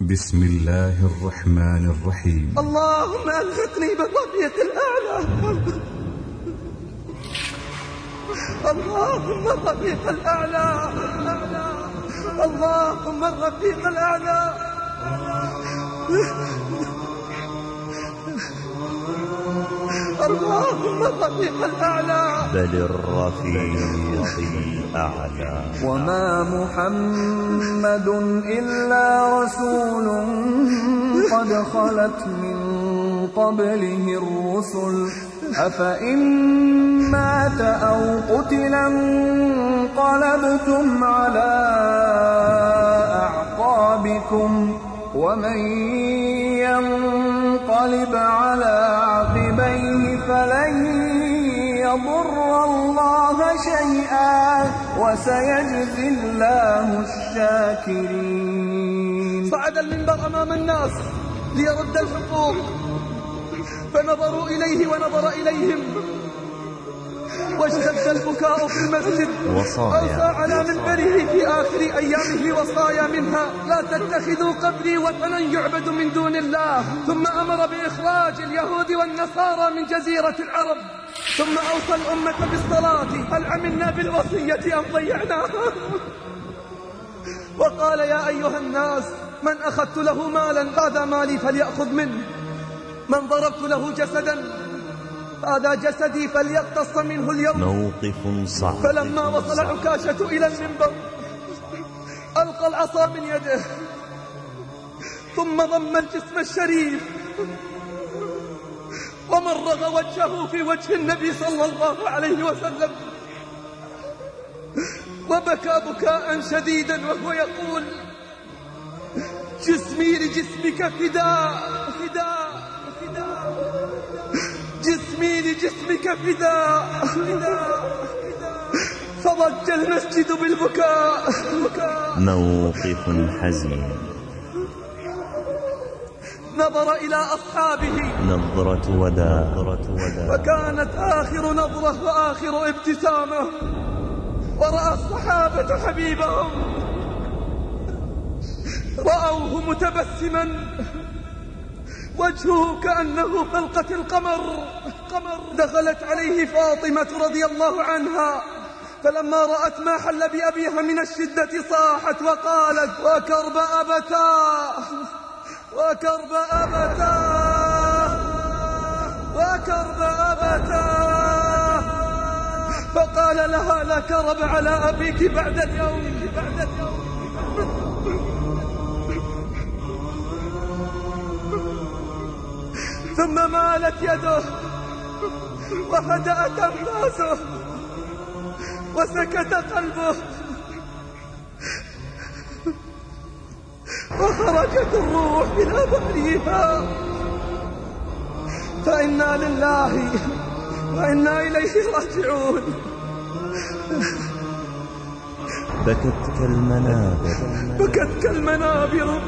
بسم الله الرحمن الرحيم. اللهم ألحقني بالرفيق الأعلى. اللهم الرفيق الأعلى. اللهم الرفيق الأعلى. اللهم الرفيق الأعلى بل الرفيق الأعلى. وما محمد إلا رسول قد خلت من قبله الرسل. أفإن مات أو قتل انقلبتم على أعقابكم. ومن ينقلب على فلن يضر الله شيئا وسيجزي الله الشاكرين صعد المنبر أمام الناس ليرد الحقوق. فنظروا إليه ونظر إليهم. واشتد البكاء في المسجد. وصايا. أوصى على منبره في آخر أيامه وصايا منها. لا تتخذوا قبري وثنا يعبد من دون الله. ثم أمر بإخراج اليهود والنصارى من جزيرة العرب. ثم أوصى الأمة بالصلاة. هل عملنا بالوصية أم ضيعناها؟ وقال يا أيها الناس من أخذت له مالا هذا مالي فليأخذ منه. من ضربت له جسدا هذا جسدي فليقتص منه اليوم. موقف صعب فلما وصل عكاشة إلى المنبر ألقى العصا من يده ثم ضم الجسم الشريف ومرغ وجهه في وجه النبي صلى الله عليه وسلم. وبكى بكاء شديدا وهو يقول جسمي لجسمك فداء فداء. جسمي لجسمك فداء فضج المسجد بالبكاء. بكاء موقف حزين. نظر إلى أصحابه. نظرة وداع فكانت آخر نظرة وآخر ابتسامة. ورأى الصحابة حبيبهم. رأوه متبسما. وجهه كأنه فلقة القمر. قمر دخلت عليه فاطمة رضي الله عنها. فلما رأت ما حل بأبيها من الشدة صاحت وقالت وكرب أبتاه وكرب أبتاه وكرب أبتاه فقال لها لا كرب على أبيك بعد اليوم بعد اليوم. ثم مالت يده. وهدأت أنفاسه وسكت قلبه وخرجت الروح إلى بحرها. فإنا لله وإنا إليه راجعون. بكت كالمنابر بكت كالمنابر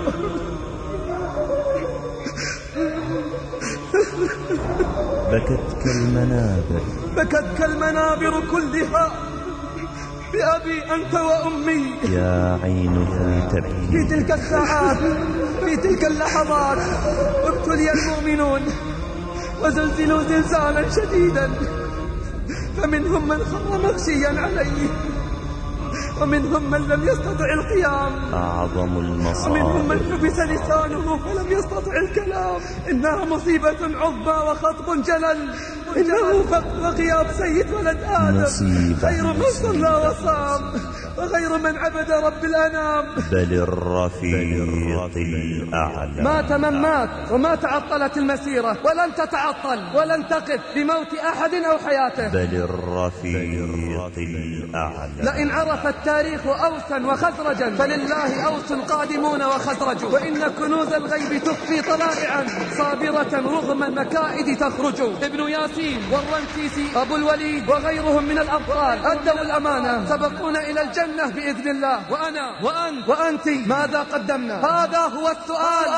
بكت كالمنابر. بكت كالمنابر كلها. بأبي أنت وأمي. يا في تبكي. تلك الساعات في تلك اللحظات ابتلي المؤمنون وزلزلوا زلزالا شديدا. فمنهم من خر مغشيا عليه ومنهم من لم يستطع القيام. أعظم ومنهم من المصائب حبس لسانه فلم يستطع الكلام. إنها مصيبة عظمى وخطب جلل. إنه فقد وغياب سيد ولد آدم. مصيبة، خير من صلى وصام. وغير من عبد رب الأنام. بل الرفيق الأعلى. مات من مات وما تعطلت المسيرة. ولن تتعطل ولن تقف بموت أحد أو حياته. بل الرفيق الأعلى. لئن عرف التاريخ أوسا وخزرجا فلله أوس قادمون وخزرج. وإن كنوز الغيب تخفي طلائعا صابرة رغم المكائد تخرج. ابن ياسين والرنسيسي أبو الوليد وغيرهم من الأبطال أدوا الأمانة. سبقونا إلى الجنة بإذن الله. وأنا وأنت وأنت ماذا قدمنا؟ هذا هو السؤال.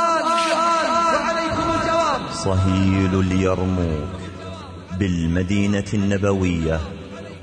وعليكم الجواب. صهيل اليرموك بالمدينة النبوية.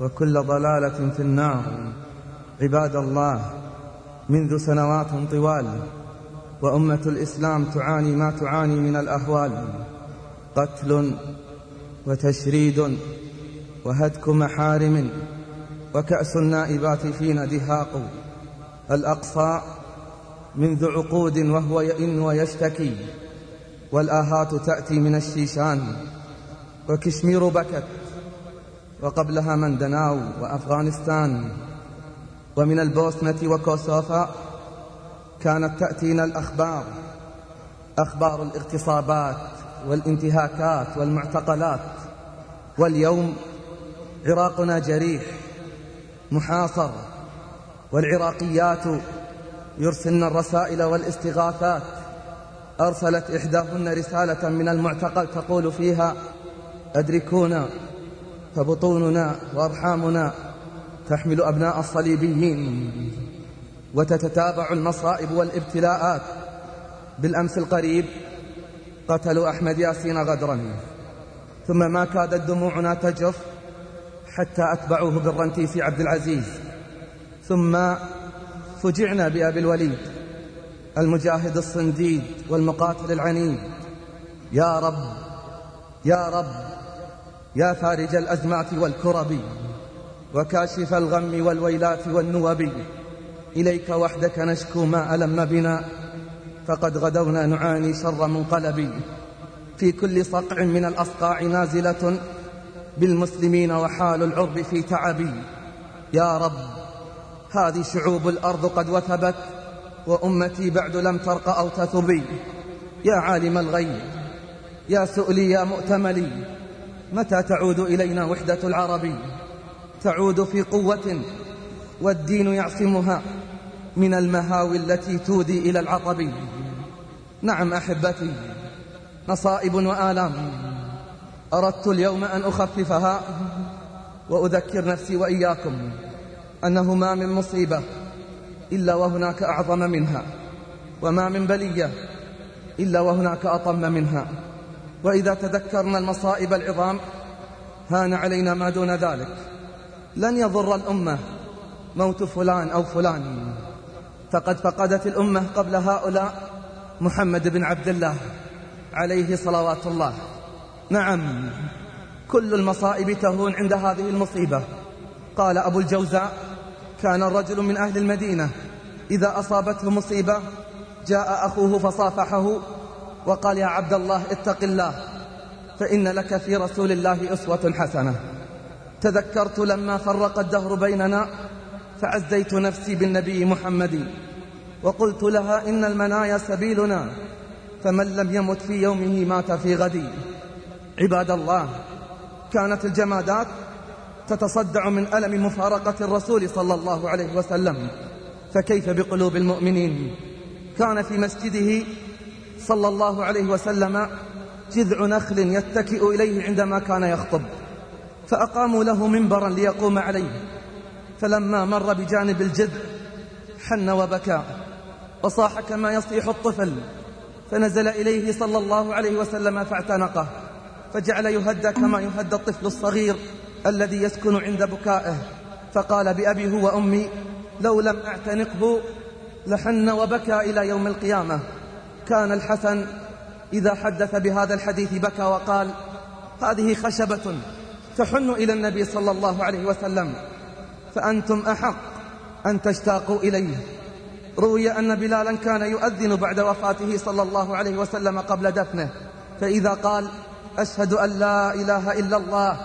وكل ضلالة في النار. عباد الله منذ سنوات طوال وأمة الإسلام تعاني ما تعاني من الأهوال. قتل وتشريد وهتك محارم وكأس النائبات فينا دهاق. الأقصى منذ عقود وهو يئن ويشتكي والآهات تأتي من الشيشان. وكشمير بكت وقبلها مندناو وأفغانستان ومن البوسنة وكوسوفا كانت تأتينا الأخبار أخبار الاغتصابات والانتهاكات والمعتقلات. واليوم عراقنا جريح محاصر والعراقيات يرسلن الرسائل والاستغاثات. أرسلت إحداهن رسالة من المعتقل تقول فيها أدركونا فبطوننا وأرحامنا تحمل أبناء الصليبيين وتتتابع المصائب والابتلاءات. بالأمس القريب قتلوا أحمد ياسين غدرا. ثم ما كادت دموعنا تجف حتى أتبعوه بالرنتيس عبد العزيز. ثم فجعنا بأبي الوليد المجاهد الصنديد والمقاتل العنيد. يا رب يا رب يا فارج الأزمات والكرب وكاشف الغم والويلات والنوب إليك وحدك نشكو ما ألم بنا فقد غدونا نعاني شر منقلب. في كل صقع من الأصقاع نازلة بالمسلمين وحال العرب في تعب. يا رب هذه شعوب الأرض قد وثبت وأمتي بعد لم ترق أو تثبي يا عالم الغيب يا سؤلي يا مؤتملي متى تعود إلينا وحدة العرب؟ تعود في قوة والدين يعصمها من المهاوي التي تودي إلى العطب. نعم أحبتي مصائب وآلام. أردت اليوم أن أخففها وأذكر نفسي وإياكم أنه ما من مصيبة إلا وهناك أعظم منها وما من بلية إلا وهناك أطم منها. وإذا تذكرنا المصائب العظام هان علينا ما دون ذلك. لن يضر الأمة موت فلان أو فلان. فقد فقدت الأمة قبل هؤلاء محمد بن عبد الله عليه صلوات الله. نعم كل المصائب تهون عند هذه المصيبة. قال أبو الجوزاء كان الرجل من أهل المدينة. إذا أصابته مصيبة جاء أخوه فصافحه وقال يا عبد الله اتق الله فإن لك في رسول الله أسوة حسنة. تذكرت لما فرق الدهر بيننا فعزيت نفسي بالنبي محمد. وقلت لها إن المنايا سبيلنا فمن لم يمت في يومه مات في غدي. عباد الله كانت الجمادات تتصدع من ألم مفارقة الرسول صلى الله عليه وسلم. فكيف بقلوب المؤمنين؟ كان في مسجده صلى الله عليه وسلم جذع نخل يتكئ إليه عندما كان يخطب فأقاموا له منبرا ليقوم عليه. فلما مر بجانب الجذع حن وبكى. وصاح كما يصيح الطفل. فنزل إليه صلى الله عليه وسلم فاعتنقه. فجعل يهدى كما يهدى الطفل الصغير الذي يسكن عند بكائه. فقال بأبي هو أمي لو لم أعتنقه لحن وبكى إلى يوم القيامة. كان الحسن إذا حدث بهذا الحديث بكى وقال هذه خشبة تحن إلى النبي صلى الله عليه وسلم فأنتم أحق أن تشتاقوا إليه. روي أن بلالا كان يؤذن بعد وفاته صلى الله عليه وسلم قبل دفنه فإذا قال أشهد أن لا إله إلا الله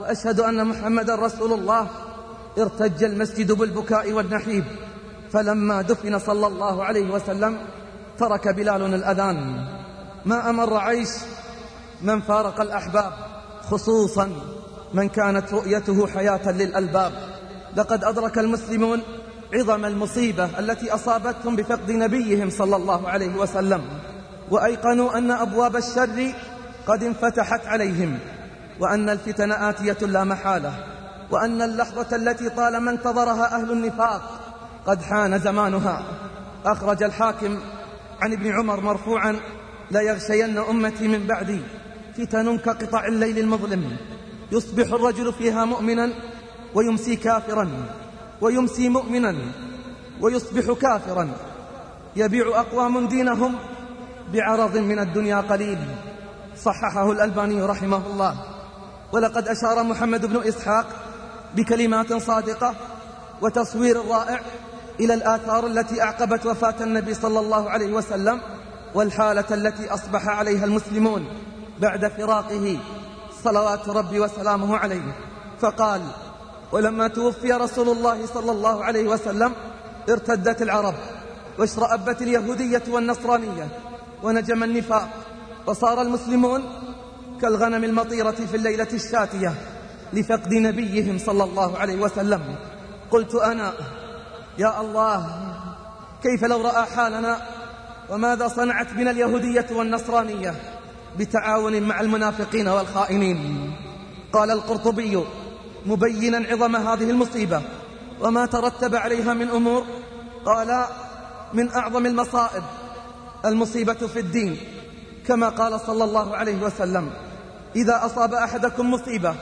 وأشهد أن محمد رسول الله ارتج المسجد بالبكاء والنحيب. فلما دفن صلى الله عليه وسلم ترك بلال الأذان. ما أمر عيش من فارق الأحباب خصوصا من كانت رؤيته حياة للألباب. لقد أدرك المسلمون عظم المصيبة التي أصابتهم بفقد نبيهم صلى الله عليه وسلم وأيقنوا أن أبواب الشر قد انفتحت عليهم وأن الفتن آتية لا محالة وأن اللحظة التي طالما انتظرها أهل النفاق قد حان زمانها. أخرج الحاكم عن ابن عمر مرفوعا لا يغشين أمتي من بعدي. فتن كقطع الليل المظلم. يصبح الرجل فيها مؤمنا ويمسي كافرا ويمسي مؤمنا ويصبح كافرا. يبيع أقوام دينهم بعرض من الدنيا قليل. صححه الألباني رحمه الله. ولقد أشار محمد بن إسحاق بكلمات صادقة وتصوير رائع إلى الآثار التي أعقبت وفاة النبي صلى الله عليه وسلم والحالة التي أصبح عليها المسلمون بعد فراقه صلوات ربي وسلامه عليه. فقال ولما توفي رسول الله صلى الله عليه وسلم ارتدت العرب واشرأبت اليهودية والنصرانية ونجم النفاق وصار المسلمون كالغنم المطيرة في الليلة الشاتية لفقد نبيهم صلى الله عليه وسلم. قلت أنا يا الله كيف لو رأى حالنا وماذا صنعت بنا اليهودية والنصرانية بتعاون مع المنافقين والخائنين؟ قال القرطبي مبينا عظم هذه المصيبة وما ترتب عليها من أمور؟ قال من أعظم المصائب المصيبة في الدين كما قال صلى الله عليه وسلم إذا أصاب أحدكم مصيبة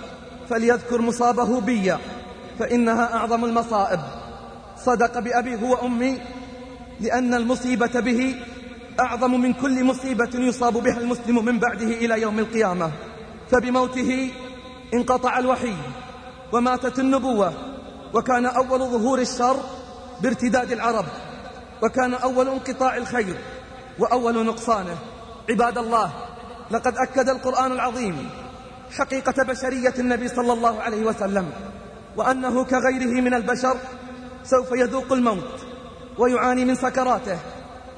فليذكر مصابه بي فإنها أعظم المصائب. صدق بأبي هو أمي لأن المصيبة به أعظم من كل مصيبة يصاب بها المسلم من بعده إلى يوم القيامة. فبموته انقطع الوحي وماتت النبوة وكان أول ظهور الشر بارتداد العرب وكان أول انقطاع الخير وأول نقصانه. عباد الله لقد أكد القرآن العظيم حقيقة بشرية النبي صلى الله عليه وسلم وأنه كغيره من البشر سوف يذوق الموت ويعاني من سكراته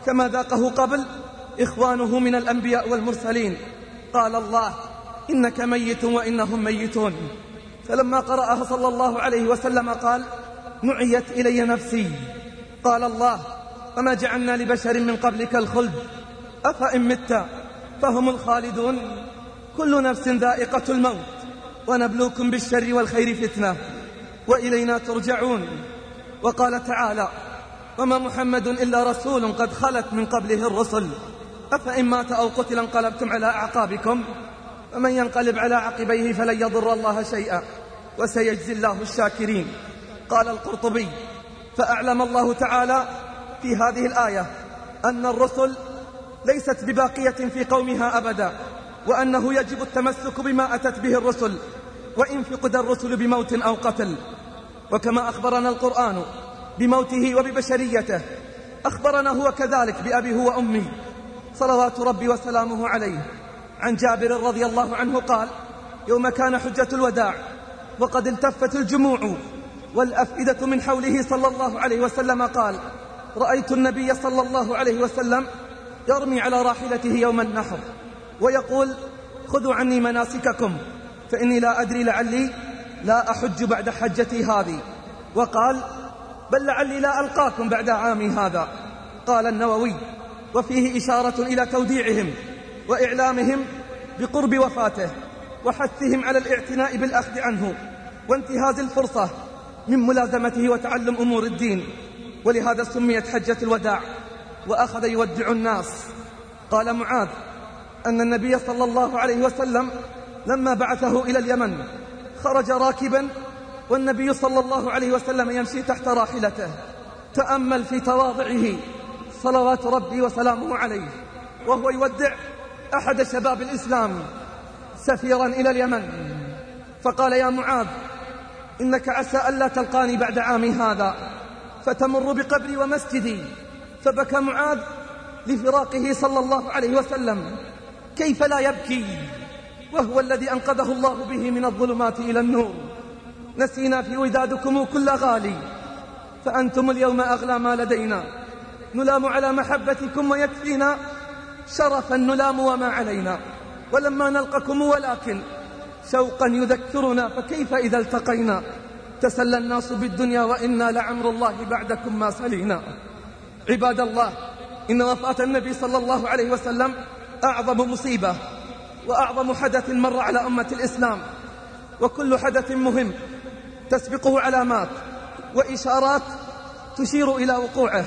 كما ذاقه قبل إخوانه من الأنبياء والمرسلين. قال الله إنك ميت وإنهم ميتون. فلما قرأها صلى الله عليه وسلم قال نعيت إلي نفسي. قال الله وما جعلنا لبشر من قبلك الخلد أفإن مت فهم الخالدون. كل نفس ذائقة الموت ونبلوكم بالشر والخير فتنة وإلينا ترجعون. وقال تعالى وما محمد إلا رسول قد خلت من قبله الرسل. أفإن مات أو قتل انقلبتم على أعقابكم. ومن ينقلب على عقبيه فلن يضر الله شيئا. وسيجزي الله الشاكرين. قال القرطبي فأعلم الله تعالى في هذه الآية أن الرسل ليست بباقية في قومها أبدا وأنه يجب التمسك بما أتت به الرسل. وإن فقد الرسل بموت أو قتل. وكما أخبرنا القرآن بموته وببشريته أخبرنا هو كذلك بأبي هو أمي صلوات ربي وسلامه عليه. عن جابر رضي الله عنه قال يوم كان حجة الوداع وقد التفت الجموع والأفئدة من حوله صلى الله عليه وسلم قال رأيت النبي صلى الله عليه وسلم يرمي على راحلته يوم النحر ويقول خذوا عني مناسككم فإني لا أدري لعلي لا أحج بعد حجتي هذه. وقال بل لعلي لا ألقاكم بعد عامي هذا. قال النووي وفيه إشارة إلى توديعهم وإعلامهم بقرب وفاته وحثهم على الاعتناء بالأخذ عنه وانتهاز الفرصة من ملازمته وتعلم أمور الدين. ولهذا سميت حجة الوداع وأخذ يودع الناس. قال معاذ أن النبي صلى الله عليه وسلم لما بعثه إلى اليمن خرج راكبا والنبي صلى الله عليه وسلم يمشي تحت راحلته. تأمل في تواضعه صلوات ربي وسلامه عليه. وهو يودع أحد شباب الإسلام سفيرا إلى اليمن. فقال يا معاذ إنك عسى ألا تلقاني بعد عامي هذا. فتمر بقبري ومسجدي. فبكى معاذ لفراقه صلى الله عليه وسلم. كيف لا يبكي؟ وهو الذي أنقذه الله به من الظلمات إلى النور. نسينا في ودادكم كل غالي. فأنتم اليوم أغلى ما لدينا. نلام على محبتكم ويكفينا. شرفا نلام وما علينا. ولما نلقكم ولكن شوقا يذكرنا فكيف إذا التقينا؟ تسلى الناس بالدنيا وإنا لعمر الله بعدكم ما سلينا. عباد الله إن وفاة النبي صلى الله عليه وسلم أعظم مصيبة. وأعظم حدث مر على أمة الإسلام وكل حدث مهم تسبقه علامات وإشارات تشير إلى وقوعه.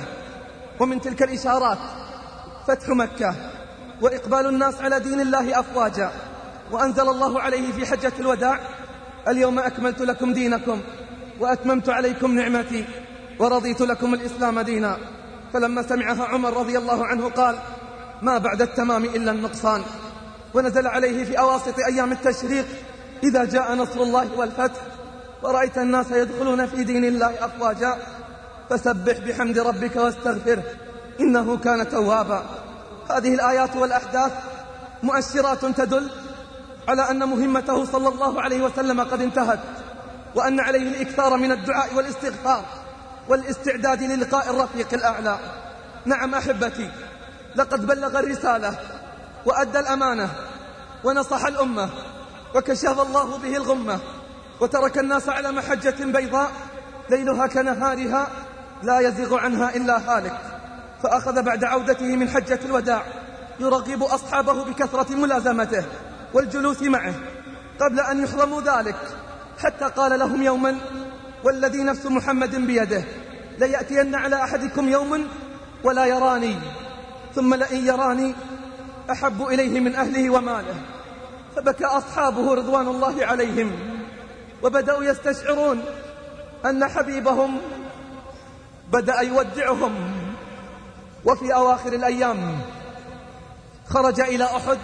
ومن تلك الإشارات فتح مكة وإقبال الناس على دين الله أفواجا. وأنزل الله عليه في حجة الوداع اليوم أكملت لكم دينكم وأتممت عليكم نعمتي ورضيت لكم الإسلام دينا. فلما سمعها عمر رضي الله عنه قال ما بعد التمام إلا النقصان. ونزل عليه في أواسط أيام التشريق إذا جاء نصر الله والفتح ورأيت الناس يدخلون في دين الله أفواجا فسبح بحمد ربك واستغفره إنه كان توابا. هذه الآيات والأحداث مؤشرات تدل على أن مهمته صلى الله عليه وسلم قد انتهت وأن عليه الإكثار من الدعاء والاستغفار والاستعداد للقاء الرفيق الأعلى. نعم أحبتي لقد بلغ الرسالة وأدى الأمانة ونصح الأمة وكشف الله به الغمة وترك الناس على محجة بيضاء ليلها كنهارها لا يزيغ عنها إلا هالك. فأخذ بعد عودته من حجة الوداع يرغب أصحابه بكثرة ملازمته والجلوس معه قبل أن يحرموا ذلك. حتى قال لهم يوما والذي نفس محمد بيده ليأتين على أحدكم يوم ولا يراني ثم لئن يراني أحب إليه من أهله وماله فبكى أصحابه رضوان الله عليهم وبدأوا يستشعرون أن حبيبهم بدأ يودعهم. وفي أواخر الأيام خرج إلى أحد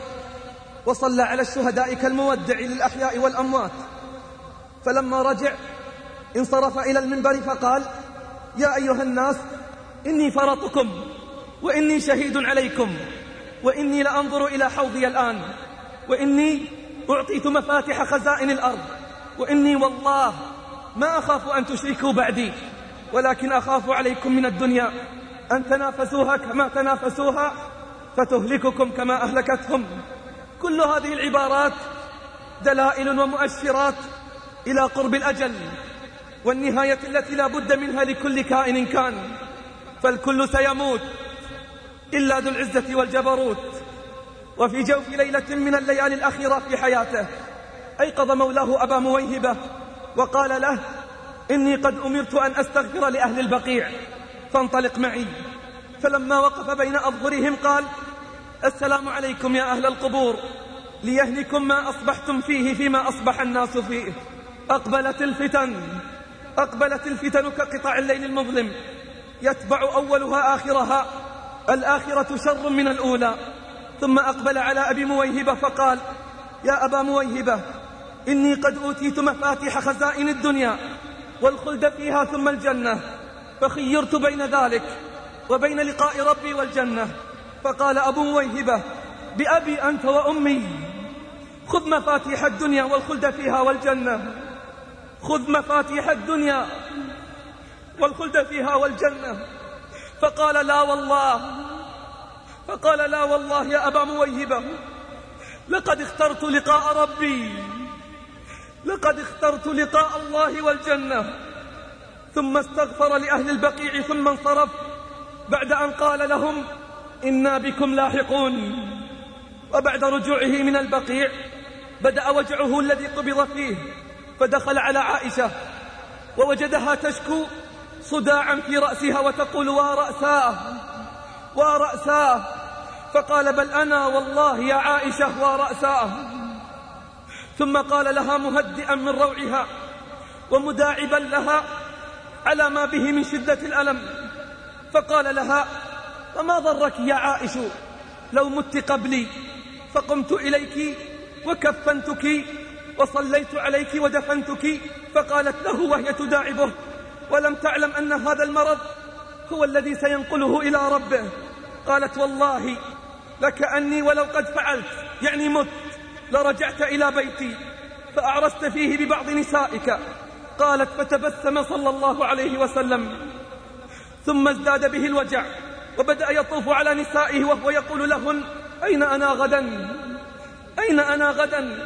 وصلى على الشهداء كالمودع للأحياء والأموات. فلما رجع انصرف إلى المنبر فقال يا أيها الناس إني فرطكم وإني شهيد عليكم. وإني لأنظر إلى حوضي الآن. وإني أعطيت مفاتح خزائن الأرض. وإني والله ما أخاف أن تشركوا بعدي ولكن أخاف عليكم من الدنيا. أن تنافسوها كما تنافسوها فتهلككم كما أهلكتهم. كل هذه العبارات دلائل ومؤشرات إلى قرب الأجل والنهاية التي لا بد منها لكل كائن كان. فالكل سيموت. إلا ذو العزة والجبروت. وفي جوف ليلة من الليالي الأخيرة في حياته أيقظ مولاه أبا مويهبة وقال له إني قد أمرت أن أستغفر لأهل البقيع فانطلق معي. فلما وقف بين أظهرهم قال السلام عليكم يا أهل القبور ليهلكم ما أصبحتم فيه فيما أصبح الناس فيه. أقبلت الفتن أقبلت الفتن كقطع الليل المظلم يتبع أولها آخرها. الآخرة شر من الأولى. ثم أقبل على أبي مويهبة فقال يا أبا مويهبة إني قد أوتيت مفاتيح خزائن الدنيا والخلد فيها ثم الجنة فخيرت بين ذلك وبين لقاء ربي والجنة. فقال أبو مويهبة بأبي أنت وأمي. خذ مفاتيح الدنيا والخلد فيها والجنة. خذ مفاتيح الدنيا والخلد فيها والجنة. فقال لا والله. فقال لا والله يا أبا مويهبة لقد اخترت لقاء ربي. لقد اخترت لقاء الله والجنة. ثم استغفر لأهل البقيع ثم انصرف. بعد أن قال لهم إنا بكم لاحقون. وبعد رجوعه من البقيع بدأ وجعه الذي قبض فيه. فدخل على عائشة. ووجدها تشكو صداعا في رأسها وتقول ورأساه ورأساه فقال بل أنا والله يا عائشة ورأساه ثم قال لها مهدئا من روعها ومداعبا لها على ما به من شدة الألم. فقال لها وما ضرك يا عائش؟ لو مت قبلي فقمت إليك وكفنتك وصليت عليك ودفنتك. فقالت له وهي تداعبه. ولم تعلم أن هذا المرض هو الذي سينقله إلى ربه. قالت والله لكأني ولو قد فعلت يعني مت لرجعت إلى بيتي فأعرست فيه ببعض نسائك. قالت فتبسم صلى الله عليه وسلم ثم ازداد به الوجع وبدأ يطوف على نسائه وهو يقول لهن أين أنا غدا؟ أين أنا غدا؟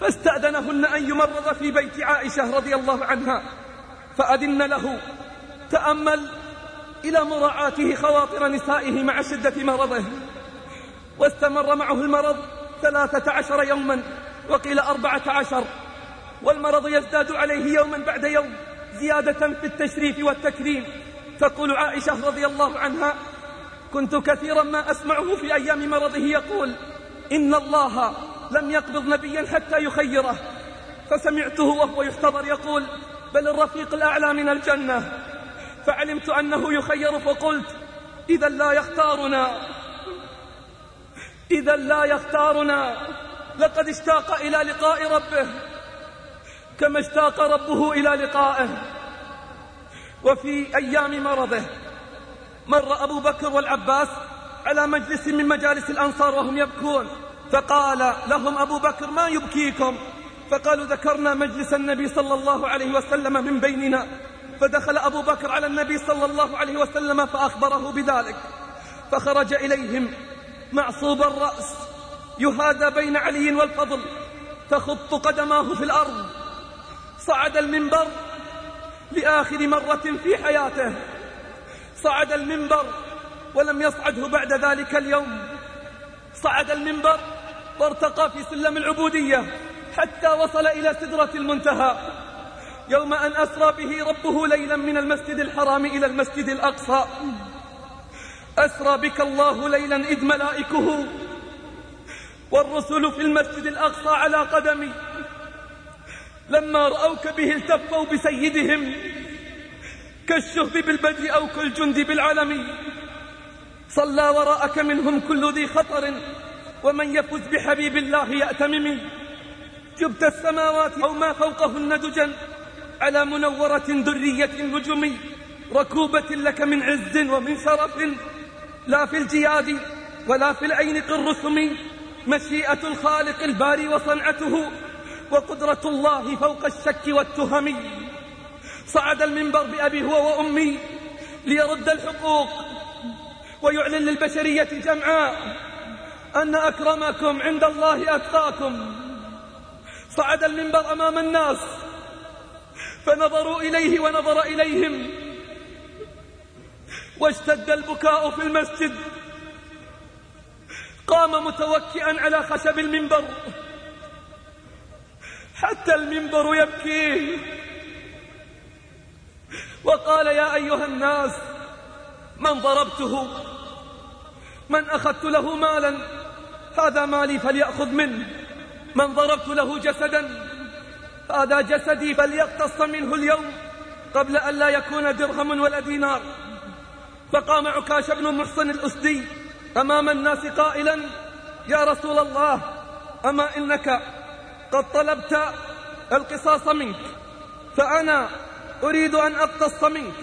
فاستأذنهن أن يمرض في بيت عائشة رضي الله عنها. فأذن له. تأمل إلى مراعاته خواطر نسائه مع شدة مرضه. واستمر معه المرض ثلاثة عشر يوما وقيل أربعة عشر. والمرض يزداد عليه يوما بعد يوم زيادة في التشريف والتكريم. تقول عائشة رضي الله عنها كنت كثيرا ما أسمعه في أيام مرضه يقول إن الله لم يقبض نبيا حتى يخيره فسمعته وهو يحتضر يقول بل الرفيق الأعلى من الجنة. فعلمت أنه يخير فقلت إذا لا يختارنا. إذا لا يختارنا. لقد اشتاق إلى لقاء ربه كما اشتاق ربه إلى لقائه. وفي أيام مرضه مر أبو بكر والعباس على مجلس من مجالس الأنصار وهم يبكون. فقال لهم أبو بكر ما يبكيكم؟ فقالوا ذكرنا مجلس النبي صلى الله عليه وسلم من بيننا. فدخل أبو بكر على النبي صلى الله عليه وسلم فأخبره بذلك. فخرج إليهم معصوب الرأس يهادى بين علي والفضل تخط قدماه في الأرض صعد المنبر لآخر مرة في حياته. صعد المنبر ولم يصعده بعد ذلك اليوم. صعد المنبر وارتقى في سلم العبودية. حتى وصل إلى سدرة المنتهى. يوم أن أسرى به ربه ليلا من المسجد الحرام إلى المسجد الأقصى. أسرى بك الله ليلا إذ ملائكه والرسل في المسجد الأقصى على قدمي. لما رأوك به التفوا بسيدهم كالشهب بالبدء أو كالجند بالعلم. صلى وراءك منهم كل ذي خطر ومن يفز بحبيب الله يأتمم. جبت السماوات أو ما فوقهن دجا على منورة درية نجم ركوبة لك من عز ومن شرف لا في الجياد ولا في العين قرسم مشيئة الخالق الباري وصنعته وقدرة الله فوق الشك والتهم صعد المنبر بأبي هو وأمي ليرد الحقوق ويعلن للبشرية جمعاء أن أكرمكم عند الله أتقاكم صعد المنبر أمام الناس فنظروا إليه ونظر إليهم. واشتد البكاء في المسجد. قام متوكئا على خشب المنبر. حتى المنبر يبكي. وقال يا أيها الناس من ضربته؟ من أخذت له مالا؟ هذا مالي فليأخذ منه. من ضربت له جسدا هذا جسدي فليقتص منه اليوم قبل أن لا يكون درهم ولا دينار. فقام عكاش بن محصن الأسدي أمام الناس قائلا يا رسول الله أما إنك قد طلبت القصاص منك فأنا أريد أن أقتص منك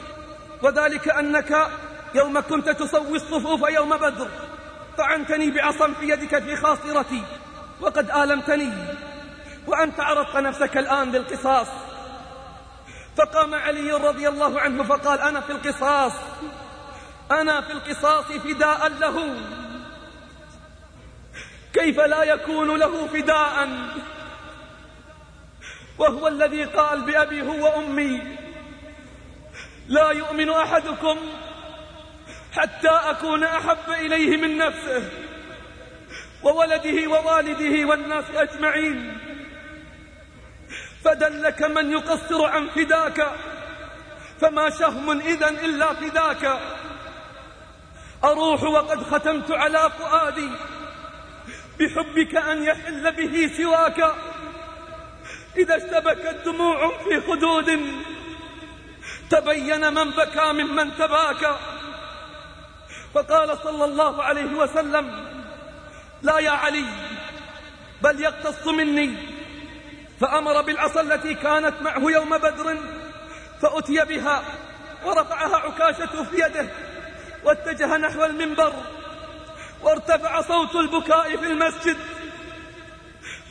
وذلك أنك يوم كنت تسوي الصفوف يوم بدر طعنتني بعصا في يدك في خاصرتي. وقد آلمتني وأنت عرضت نفسك الآن للقصاص فقام علي رضي الله عنه فقال أنا في القصاص أنا في القصاص فداء له. كيف لا يكون له فداء؟ وهو الذي قال بأبي هو أمي. لا يؤمن أحدكم حتى أكون أحب إليه من نفسه. وولده ووالده والناس أجمعين. فدلك من يقصر عن فداك. فما شهم إذا إلا فداك. أروح وقد ختمت على فؤادي. بحبك أن يحل به سواك. إذا اشتبكت دموع في خدود. تبين من بكى ممن تباكى. فقال صلى الله عليه وسلم لا يا علي بل يقتص مني. فأمر بالعصا التي كانت معه يوم بدر فأتي بها ورفعها عكاشة في يده واتجه نحو المنبر وارتفع صوت البكاء في المسجد.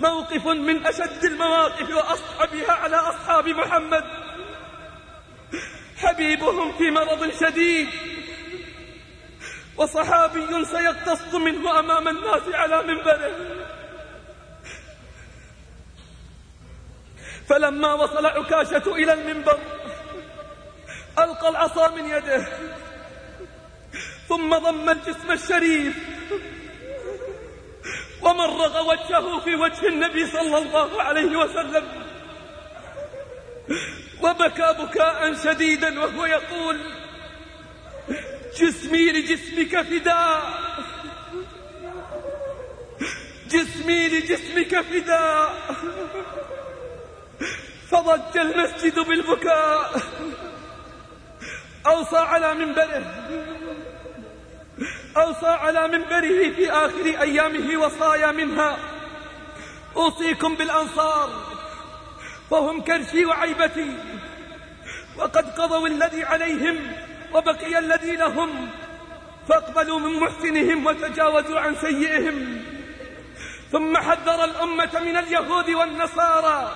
موقف من أشد المواقف وأصحبها على أصحاب محمد. حبيبهم في مرض شديد. وصحابي سيقتص منه أمام الناس على منبره فلما وصل عكاشة إلى المنبر ألقى العصا من يده ثم ضم الجسم الشريف ومرغ وجهه في وجه النبي صلى الله عليه وسلم. وبكى بكاء شديدا وهو يقول جسمي لجسمك فداء. جسمي لجسمك فداء. فضج المسجد بالبكاء. أوصى على منبره. أوصى على منبره في آخر أيامه وصايا منها. أوصيكم بالأنصار فهم كرشي وعيبتي. وقد قضوا الذي عليهم. وبقي الذي لهم فاقبلوا من محسنهم وتجاوزوا عن سيئهم. ثم حذر الأمة من اليهود والنصارى.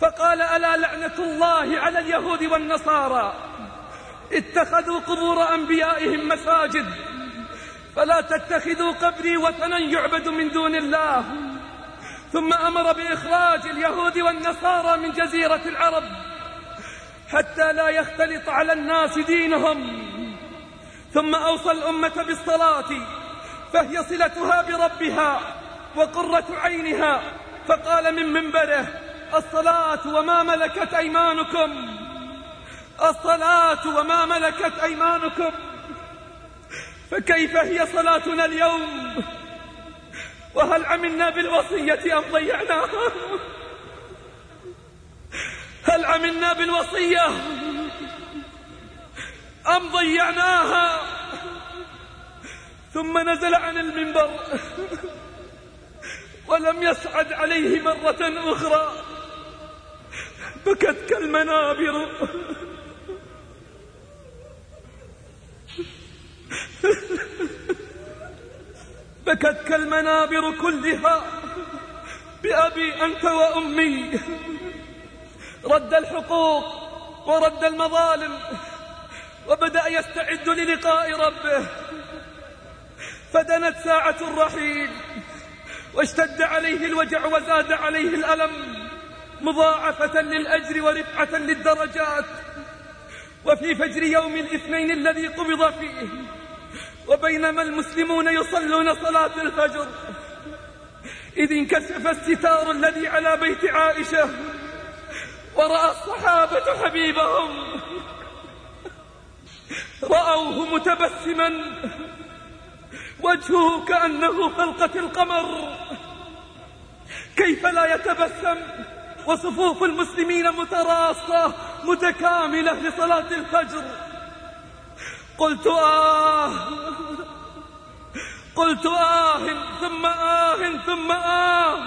فقال ألا لعنة الله على اليهود والنصارى؟ اتخذوا قبور أنبيائهم مساجد. فلا تتخذوا قبري وثنا يعبد من دون الله. ثم أمر بإخراج اليهود والنصارى من جزيرة العرب. حتى لا يختلط على الناس دينهم. ثم أوصى الأمة بالصلاة فهي صلتها بربها وقرة عينها. فقال من منبره الصلاة وما ملكت أيمانكم. الصلاة وما ملكت أيمانكم. فكيف هي صلاتنا اليوم؟ وهل عملنا بالوصية أم ضيعناها؟ هل عملنا بالوصية؟ أم ضيعناها؟ ثم نزل عن المنبر ولم يسعد عليه مرة أخرى. بكت كالمنابر. بكت كالمنابر كلها. بأبي أنت وأمي. رد الحقوق ورد المظالم وبدأ يستعد للقاء ربه. فدنت ساعة الرحيل واشتد عليه الوجع وزاد عليه الألم مضاعفة للأجر ورفعة للدرجات. وفي فجر يوم الاثنين الذي قبض فيه وبينما المسلمون يصلون صلاة الفجر إذ انكشف الستار الذي على بيت عائشة. ورأى الصحابة حبيبهم. رأوه متبسما. وجهه كأنه فلقة القمر. كيف لا يتبسم؟ وصفوف المسلمين متراصة متكاملة لصلاة الفجر. قلت آه. قلت آه ثم آه ثم آه.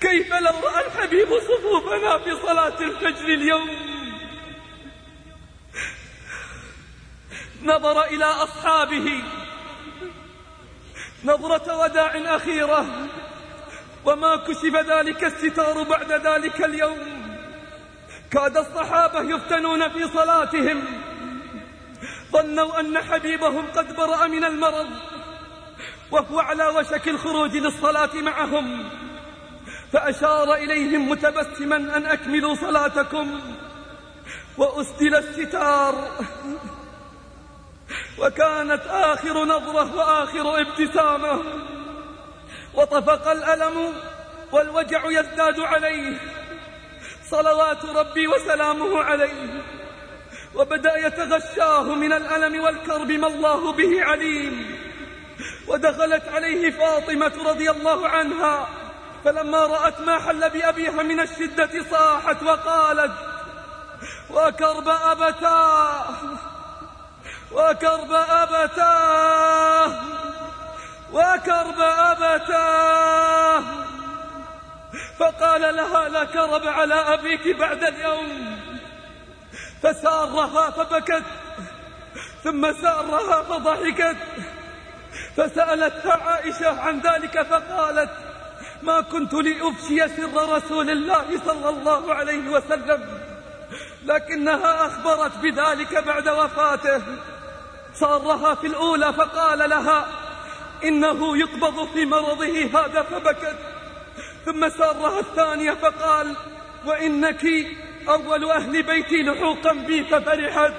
كيف لو رأى الحبيب صفوفنا في صلاة الفجر اليوم؟ نظر إلى أصحابه. نظرة وداع أخيرة. وما كشف ذلك الستار بعد ذلك اليوم. كاد الصحابة يفتنون في صلاتهم. ظنوا أن حبيبهم قد برأ من المرض. وهو على وشك الخروج للصلاة معهم. فأشار إليهم متبسما أن أكملوا صلاتكم وأسدل الستار. وكانت آخر نظرة وآخر ابتسامة. وطفق الألم والوجع يزداد عليه. صلوات ربي وسلامه عليه. وبدأ يتغشاه من الألم والكرب ما الله به عليم. ودخلت عليه فاطمة رضي الله عنها. فلما رأت ما حل بأبيها من الشدة صاحت وقالت وكرب أبتاه وكرب أبتاه وكرب أبتاه فقال لها لا كرب على أبيك بعد اليوم. فسارها فبكت ثم سارها فضحكت فسألتها عائشة عن ذلك فقالت ما كنت لأفشي سر رسول الله صلى الله عليه وسلم لكنها أخبرت بذلك بعد وفاته. سارها في الأولى فقال لها إنه يقبض في مرضه هذا فبكت. ثم سارها الثانية فقال وإنك أول أهل بيتي لحوقا بي ففرحت.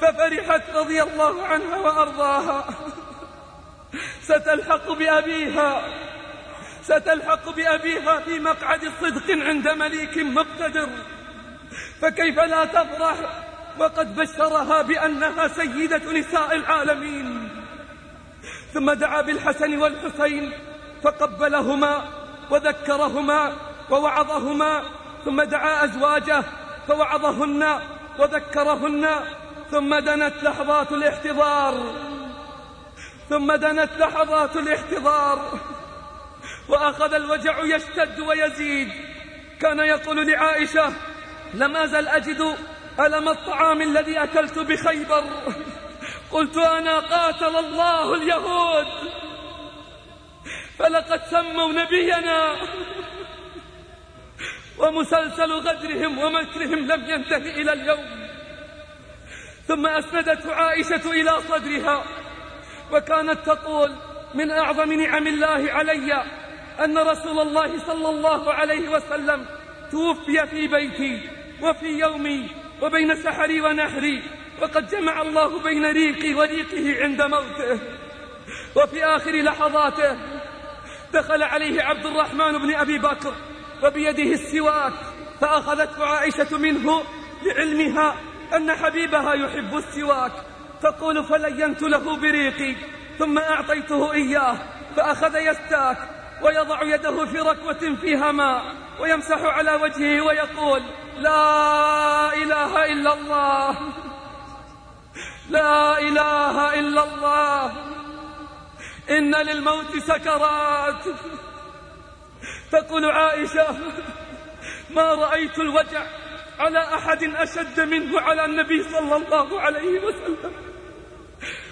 ففرحت رضي الله عنها وأرضاها. ستلحق بأبيها. ستلحق بأبيها في مقعد صدق عند مليك مقتدر. فكيف لا تفرح وقد بشرها بأنها سيدة نساء العالمين. ثم دعا بالحسن والحسين فقبلهما وذكرهما ووعظهما. ثم دعا أزواجه فوعظهن وذكرهن. ثم دنت لحظات الاحتضار. ثم دنت لحظات الاحتضار. وأخذ الوجع يشتد ويزيد. كان يقول لعائشة لم أزل أجد ألم الطعام الذي أكلت بخيبر. قلت أنا قاتل الله اليهود. فلقد سموا نبينا. ومسلسل غدرهم ومكرهم لم ينتهي إلى اليوم. ثم أسندته عائشة إلى صدرها. وكانت تقول من أعظم نعم الله علي أن رسول الله صلى الله عليه وسلم توفي في بيتي وفي يومي وبين سحري ونحري وقد جمع الله بين ريقي وريقه عند موته. وفي آخر لحظاته دخل عليه عبد الرحمن بن أبي بكر وبيده السواك فأخذته عائشة منه لعلمها أن حبيبها يحب السواك. تقول فلينت له بريقي ثم أعطيته إياه فأخذ يستاك ويضع يده في ركوة فيها ماء ويمسح على وجهه ويقول لا إله إلا الله. لا إله إلا الله. إن للموت سكرات. تقول عائشة ما رأيت الوجع على أحد أشد منه على النبي صلى الله عليه وسلم.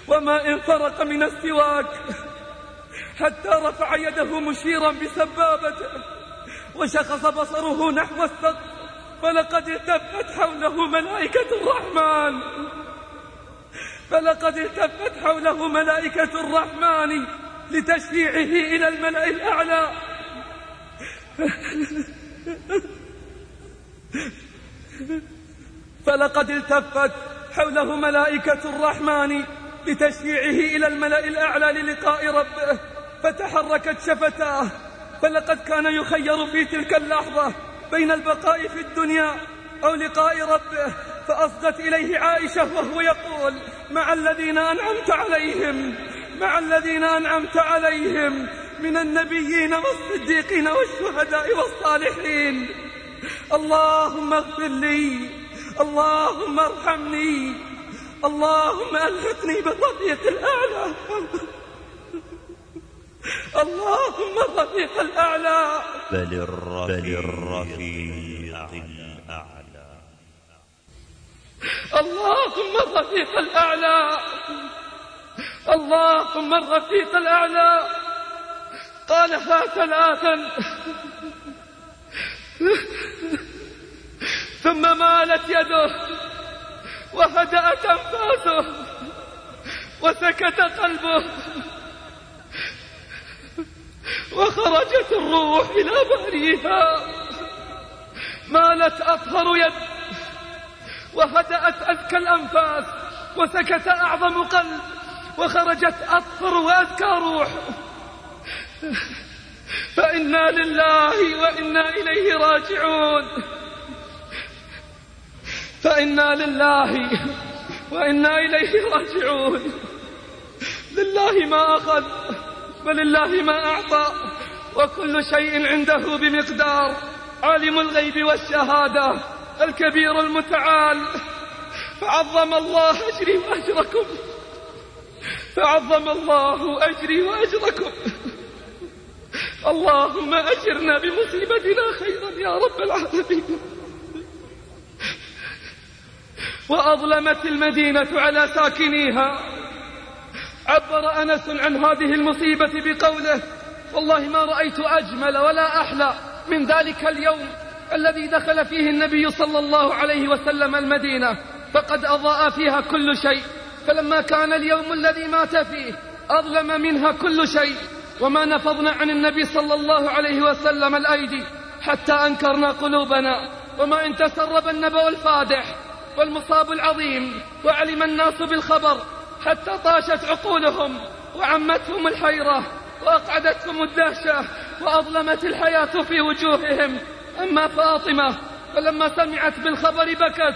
وما إن فرق من السواك. حتى رفع يده مشيرا بسبابته وشخص بصره نحو السقف فلقد التفت حوله ملائكة الرحمن. فلقد التفت حوله ملائكة الرحمن لتشفيعه إلى الملأ الأعلى. فلقد التفت حوله ملائكة الرحمن لتشفيعه إلى الملأ الأعلى للقاء ربه. فتحركت شفتاه. فلقد كان يخير في تلك اللحظة بين البقاء في الدنيا أو لقاء ربه فأصغت إليه عائشة وهو يقول مع الذين أنعمت عليهم مع الذين أنعمت عليهم من النبيين والصديقين والشهداء والصالحين. اللهم اغفر لي اللهم ارحمني اللهم ألحقني بالرفيق الأعلى. اللهم الرفيق الأعلى. بل الرفيق الأعلى. اللهم الرفيق الأعلى. اللهم الرفيق الأعلى. قالها ثلاثا ثم مالت يده وهدأت أنفاسه وسكت قلبه. وخرجت الروح إلى باريها مالت أطهر يد وهدأت أذكى الأنفاس وسكت أعظم قلب وخرجت أطهر وأذكى روح. فإنا لله وإنا إليه راجعون. فإنا لله وإنا إليه راجعون. لله ما أخذ ولله ما أعطى وكل شيء عنده بمقدار. عالم الغيب والشهادة الكبير المتعال. فعظم الله أجري وأجركم. فعظم الله أجري وأجركم. اللهم أجرنا بمصيبتنا خيرا يا رب العالمين. وأظلمت المدينة على ساكنيها. عبر أنس عن هذه المصيبة بقوله والله ما رأيت أجمل ولا أحلى من ذلك اليوم الذي دخل فيه النبي صلى الله عليه وسلم المدينة فقد أضاء فيها كل شيء. فلما كان اليوم الذي مات فيه أظلم منها كل شيء. وما نفضنا عن النبي صلى الله عليه وسلم الأيدي حتى أنكرنا قلوبنا. وما إن تسرب النبأ الفادح والمصاب العظيم وعلم الناس بالخبر حتى طاشت عقولهم وعمتهم الحيرة وأقعدتهم الدهشة وأظلمت الحياة في وجوههم. أما فاطمة فلما سمعت بالخبر بكت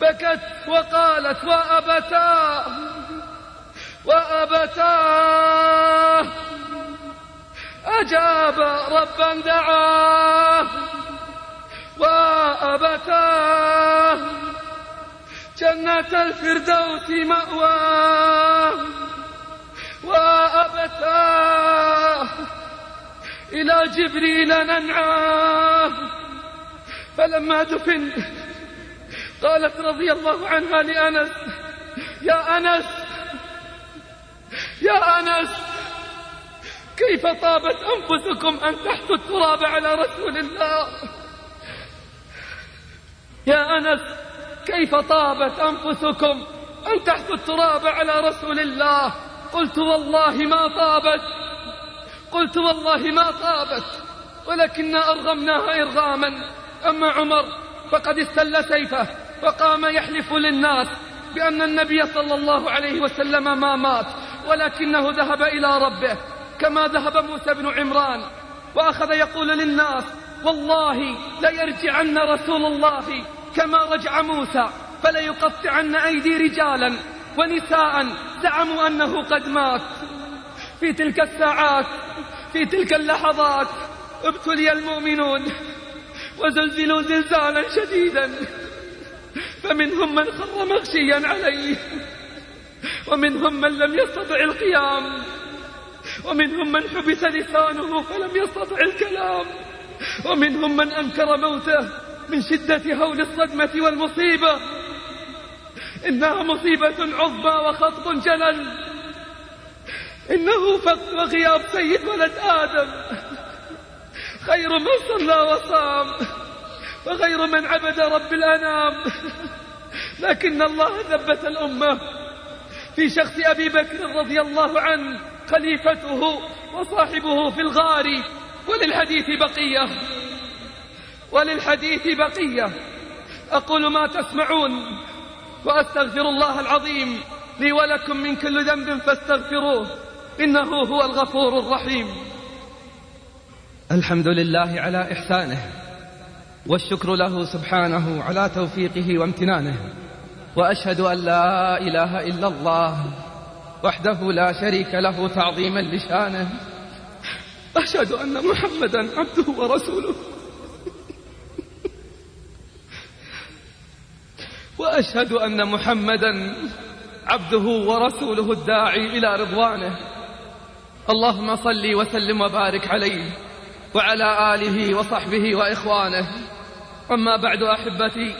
بكت وقالت وأبتاه وأبتاه أجاب ربا دعاه وأبتاه جنة الفردوس مأواه وأبتاه إلى جبريل ننعاه فلما دفن قالت رضي الله عنها لأنس يا أنس يا أنس كيف طابت أنفسكم أن تحثوا التراب على رسول الله؟ يا أنس كيف طابت أنفسكم أن تحثوا التراب على رسول الله؟ قلت والله ما طابت. قلت والله ما طابت. ولكننا أرغمناها إرغاما. أما عمر فقد استل سيفه وقام يحلف للناس بأن النبي صلى الله عليه وسلم ما مات ولكنه ذهب إلى ربه كما ذهب موسى بن عمران. وأخذ يقول للناس والله ليرجعن رسول الله. كما رجع موسى فليقطعن أيدي رجالا ونساء زعموا أنه قد مات. في تلك الساعات في تلك اللحظات ابتلي المؤمنون وزلزلوا زلزالا شديدا. فمنهم من خر مغشيا عليه ومنهم من لم يستطع القيام ومنهم من حبس لسانه فلم يستطع الكلام ومنهم من أنكر موته. من شدة هول الصدمة والمصيبة. إنها مصيبة عظمى وخطب جلل إنه فقد وغياب سيد ولد آدم. خير من صلى وصام وخير من عبد رب الأنام. لكن الله ثبت الأمة في شخص أبي بكر رضي الله عنه خليفته وصاحبه في الغار وللحديث بقية. وللحديث بقية. أقول ما تسمعون وأستغفر الله العظيم لي ولكم من كل ذنب فاستغفروه. إنه هو الغفور الرحيم. الحمد لله على إحسانه والشكر له سبحانه على توفيقه وامتنانه وأشهد أن لا إله إلا الله وحده لا شريك له تعظيما لشانه. أشهد أن محمدا عبده ورسوله. وأشهد أن محمدا عبده ورسوله الداعي إلى رضوانه. اللهم صل وسلم وبارك عليه وعلى آله وصحبه وإخوانه. أما بعد أحبتي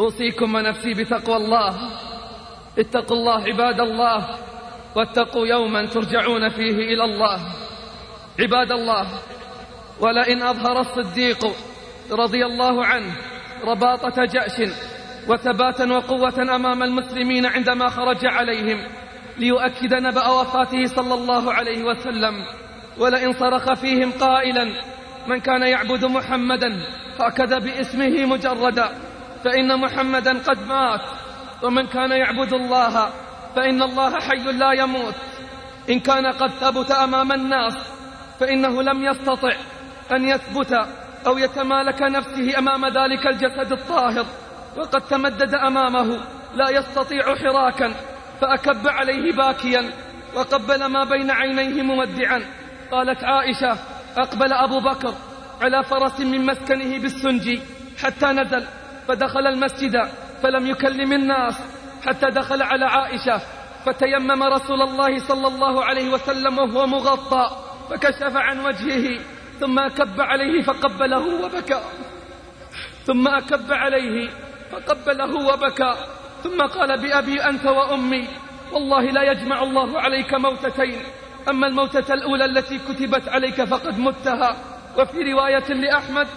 أوصيكم ونفسي بتقوى الله. اتقوا الله عباد الله واتقوا يوما ترجعون فيه إلى الله. عباد الله ولئن أظهر الصديق رضي الله عنه رباطة جأش وثباتا وقوة أمام المسلمين عندما خرج عليهم ليؤكد نبأ وفاته صلى الله عليه وسلم. ولئن صرخ فيهم قائلا من كان يعبد محمدا هكذا باسمه مجردا. فإن محمدا قد مات ومن كان يعبد الله فإن الله حي لا يموت. إن كان قد ثبت أمام الناس فإنه لم يستطع أن يثبت أو يتمالك نفسه أمام ذلك الجسد الطاهر. وقد تمدد أمامه لا يستطيع حراكا فأكب عليه باكيا وقبل ما بين عينيه مودعا قالت عائشة أقبل أبو بكر على فرس من مسكنه بالسنجي حتى نزل فدخل المسجد فلم يكلم الناس حتى دخل على عائشة. فتيمم رسول الله صلى الله عليه وسلم وهو مغطى فكشف عن وجهه ثم أكب عليه فقبله وبكى. ثم أكب عليه فقبله وبكى. ثم قال بأبي أنت وأمي والله لا يجمع الله عليك موتتين. أما الموتة الأولى التي كتبت عليك فقد متها. وفي رواية لأحمد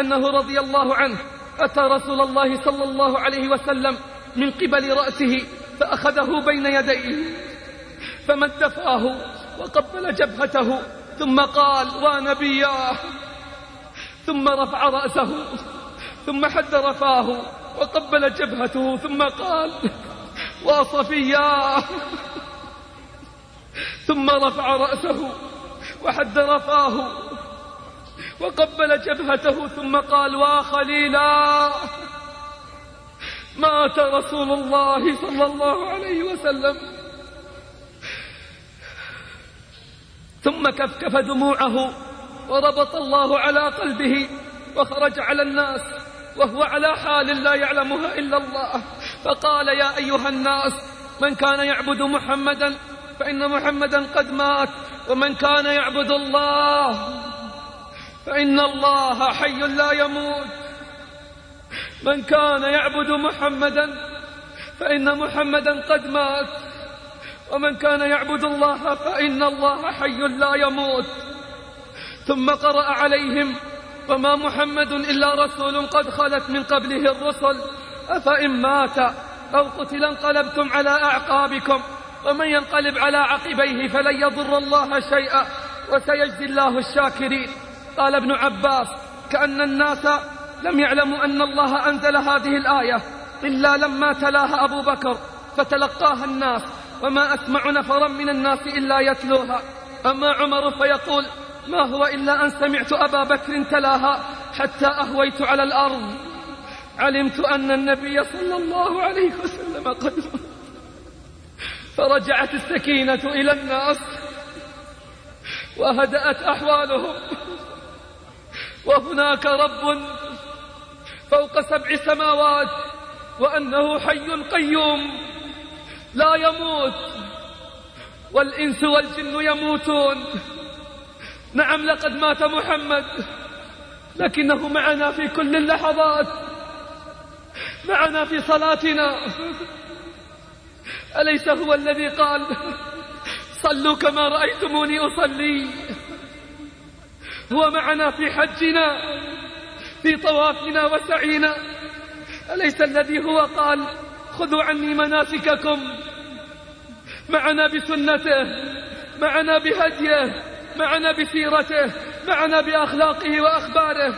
أنه رضي الله عنه أتى رسول الله صلى الله عليه وسلم من قبل رأسه فأخذه بين يديه فمد فاه وقبل جبهته. ثم قال ونبياه ثم رفع رأسه ثم حد رفاه وقبل جبهته ثم قال وصفياه ثم رفع رأسه وحد رفاه وقبل جبهته ثم قال وخليلا مات رسول الله صلى الله عليه وسلم. ثم كفكف دموعه وربط الله على قلبه وخرج على الناس. وهو على حال لا يعلمها إلا الله. فقال يا أيها الناس من كان يعبد محمدا فإن محمدا قد مات ومن كان يعبد الله فإن الله حي لا يموت. من كان يعبد محمدا فإن محمدا قد مات ومن كان يعبد الله فإن الله حي لا يموت. ثم قرأ عليهم وما محمد إلا رسول قد خلت من قبله الرسل. أفإن مات أو قتل انقلبتم على أعقابكم ومن ينقلب على عقبيه فلن يضر الله شيئا وسيجزي الله الشاكرين. قال ابن عباس كأن الناس لم يعلموا أن الله أنزل هذه الآية إلا لما تلاها أبو بكر فتلقاها الناس وما أسمع نفرا من الناس إلا يتلوها. أما عمر فيقول ما هو إلا أن سمعت أبا بكر تلاها حتى أهويت على الأرض. علمت أن النبي صلى الله عليه وسلم قد فرجعت السكينة إلى الناس وهدأت أحوالهم. وهناك رب فوق سبع سماوات وأنه حي قيوم لا يموت. والإنس والجن يموتون. نعم لقد مات محمد لكنه معنا في كل اللحظات معنا في صلاتنا. أليس هو الذي قال صلوا كما رأيتموني أصلي هو معنا في حجنا في طوافنا وسعينا. أليس الذي هو قال خذوا عني مناسككم معنا بسنته معنا بهديه. معنا بسيرته معنا بأخلاقه وأخباره.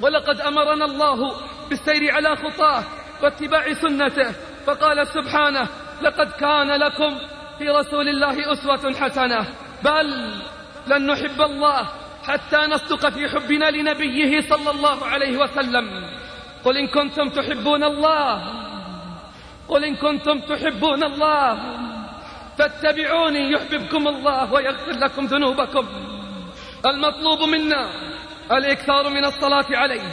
ولقد أمرنا الله بالسير على خطاه واتباع سنته فقال سبحانه لقد كان لكم في رسول الله أسوة حسنة بل لن نحب الله حتى نصدق في حبنا لنبيه صلى الله عليه وسلم. قل إن كنتم تحبون الله قل إن كنتم تحبون الله. فاتبعوني يحببكم الله ويغفر لكم ذنوبكم. المطلوب منا الإكثار من الصلاة عليه.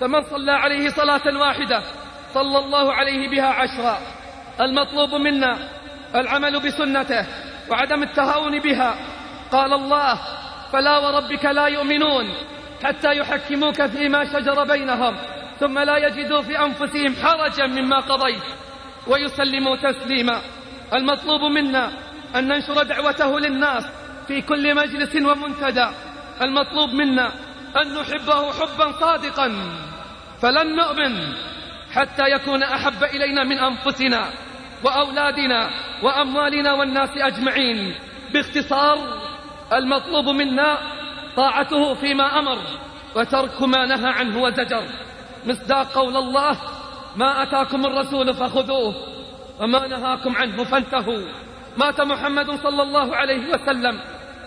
فمن صلى عليه صلاة واحدة صلى الله عليه بها عشرا. المطلوب منا العمل بسنته وعدم التهاون بها. قال الله فلا وربك لا يؤمنون حتى يحكموك فيما شجر بينهم ثم لا يجدوا في أنفسهم حرجا مما قضيت ويسلموا تسليما. المطلوب منا أن ننشر دعوته للناس في كل مجلس ومنتدى. المطلوب منا أن نحبه حبا صادقا. فلن نؤمن حتى يكون أحب إلينا من أنفسنا وأولادنا وأموالنا والناس أجمعين. باختصار المطلوب منا طاعته فيما أمر وترك ما نهى عنه وزجر. مصداق قول الله ما أتاكم الرسول فخذوه وما نهاكم عنه فانتهوا. مات محمد صلى الله عليه وسلم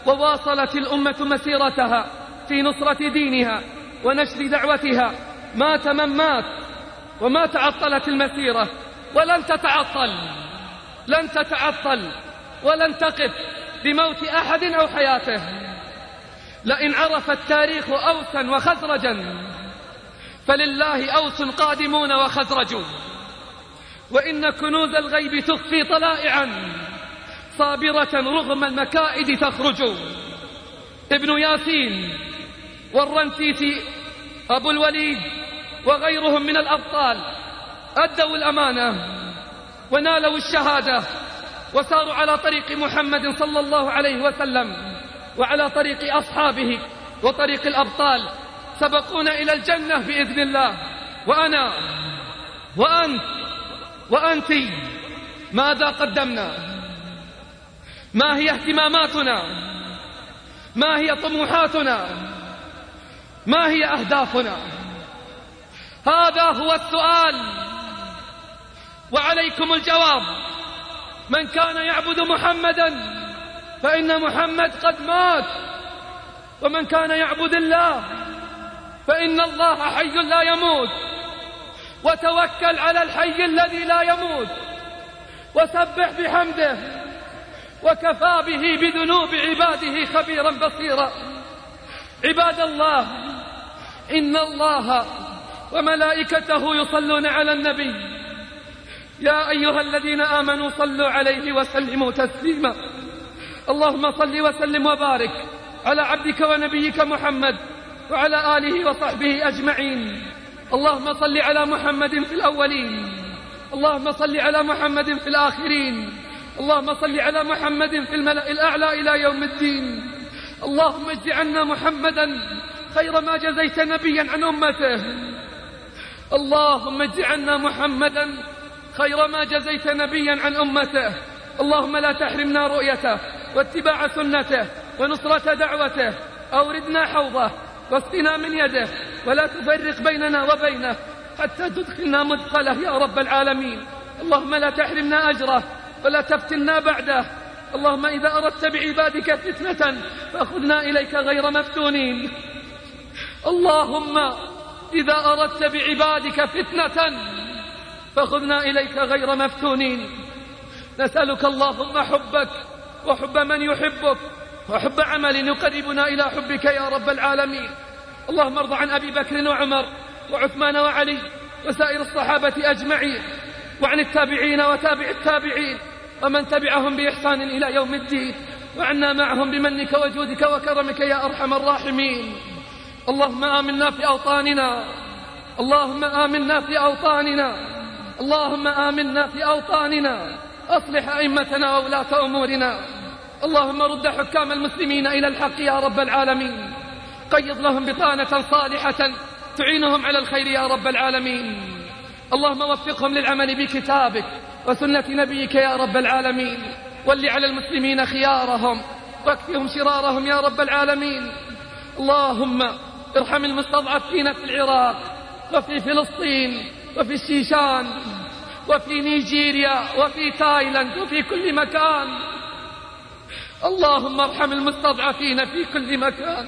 وواصلت الأمة مسيرتها في نصرة دينها ونشر دعوتها. مات من مات وما تعطلت المسيرة. ولن تتعطل لن تتعطل ولن تقف بموت أحد أو حياته. لئن عرف التاريخ أوسا وخزرجا فلله أوس قادمون وخزرج وإن كنوز الغيب تخفي طلائعا. صابرة رغم المكائد تخرج. ابن ياسين والرنتيسي أبو الوليد وغيرهم من الأبطال أدوا الأمانة ونالوا الشهادة وساروا على طريق محمد صلى الله عليه وسلم وعلى طريق أصحابه وطريق الأبطال. سبقونا إلى الجنة بإذن الله. وأنا وأنت وأنت ماذا قدمنا؟ ما هي اهتماماتنا؟ ما هي طموحاتنا؟ ما هي أهدافنا؟ هذا هو السؤال. وعليكم الجواب. من كان يعبد محمدا فإن محمد قد مات. ومن كان يعبد الله فإن الله حي لا يموت. وتوكل على الحي الذي لا يموت. وسبح بحمده. وكفى به بذنوب عباده خبيرا بصيرا. عباد الله إن الله وملائكته يصلون على النبي. يا أيها الذين آمنوا صلوا عليه وسلموا تسليما. اللهم صل وسلم وبارك على عبدك ونبيك محمد وعلى آله وصحبه أجمعين. اللهم صل على محمد في الأولين. اللهم صل على محمد في الآخرين. اللهم صل على محمد في الملأ الأعلى إلى يوم الدين. اللهم اجعلنا محمدا خير ما جزيت نبيا عن أمته. اللهم اجعلنا محمدا خير ما جزيت نبيا عن أمته. اللهم لا تحرمنا رؤيته واتباع سنته ونصرة دعوته. أوردنا حوضه واسقنا من يده. ولا تفرق بيننا وبينه حتى تدخلنا مدخله يا رب العالمين. اللهم لا تحرمنا أجره ولا تفتنا بعده. اللهم إذا أردت بعبادك فتنة فأخذنا إليك غير مفتونين. اللهم إذا أردت بعبادك فتنة فخذنا إليك غير مفتونين. نسألك اللهم حبك وحب من يحبك وحب عمل يقربنا إلى حبك يا رب العالمين. اللهم ارض عن أبي بكر وعمر وعثمان وعلي وسائر الصحابة أجمعين وعن التابعين وتابع التابعين ومن تبعهم بإحسان إلى يوم الدين وعنا معهم بمنك وجودك وكرمك يا أرحم الراحمين. اللهم آمنا في أوطاننا. اللهم آمنا في أوطاننا. اللهم آمنا في أوطاننا. أصلح أئمتنا وولاة أمورنا. اللهم رد حكام المسلمين إلى الحق يا رب العالمين. قيض لهم بطانة صالحة تعينهم على الخير يا رب العالمين. اللهم وفقهم للعمل بكتابك وسنة نبيك يا رب العالمين. ول على المسلمين خيارهم واكفهم شرارهم يا رب العالمين. اللهم ارحم المستضعفين في العراق وفي فلسطين وفي الشيشان وفي نيجيريا وفي تايلاند وفي كل مكان. اللهم ارحم المستضعفين في كل مكان.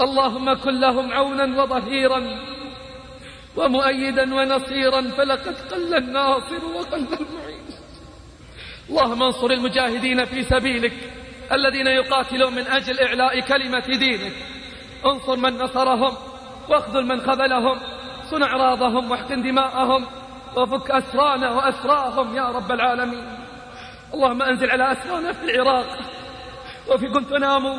اللهم كن لهم عونا وظهيرا ومؤيدا ونصيرا فلقد قل الناصر وقل المعين اللهم انصر المجاهدين في سبيلك الذين يقاتلون من أجل إعلاء كلمة دينك. انصر من نصرهم واخذل من خذلهم صن أعراضهم واحقن دماءهم وفك أسرانا وأسراهم يا رب العالمين. اللهم أنزل على أسرانا في العراق وفي قنتنامو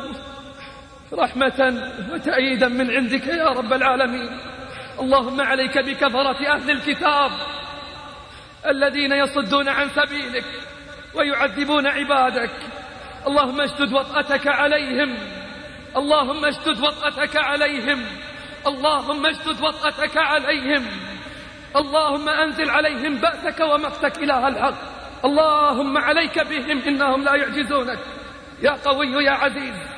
رحمة وتأييدا من عندك يا رب العالمين. اللهم عليك بكفرة أهل الكتاب الذين يصدون عن سبيلك ويعذبون عبادك. اللهم اشدد وطأتك عليهم. اللهم اشدد وطأتك عليهم. اللهم اشدد وطأتك عليهم. اللهم أنزل عليهم بأسك ومقتك إله الحق. اللهم عليك بهم إنهم لا يعجزونك. يا قوي يا عزيز.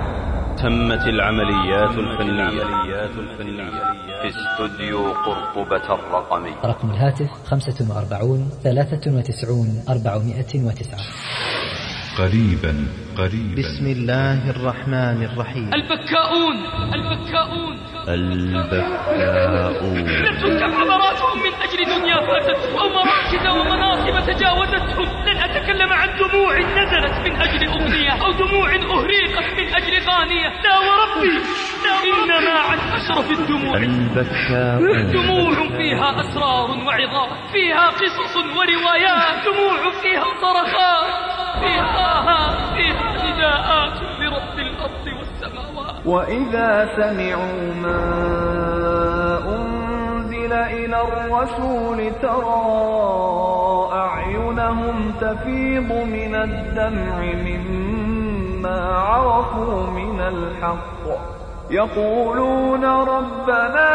تمت العمليات الفنية. في استوديو قرطبة الرقمي. رقم الهاتف 45 93 409 قريبا. قريبا. بسم الله الرحمن الرحيم. البكاؤون البكاؤون. البكاؤون. لم تنكح عبراتهم من أجل دنيا فاتتهم أو مراكز ومناصب تجاوزتهم. لن أتكلم عن دموع نزلت من أجل أغنية أو دموع أهريقت من أجل غانية. لا وربي إنما عن أشرف الدموع. البكاؤون. دموع فيها أسرار وعظات فيها قصص وروايات. دموع فيها صرخات فيها فيها نداءات لرب الأرض والسماوات. وإذا سمعوا ما أنزل إلى الرسول ترى أعينهم تفيض من الدمع مما عرفوا من الحق. يقولون ربنا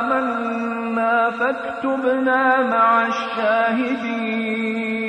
آمنا فاكتبنا مع الشاهدين.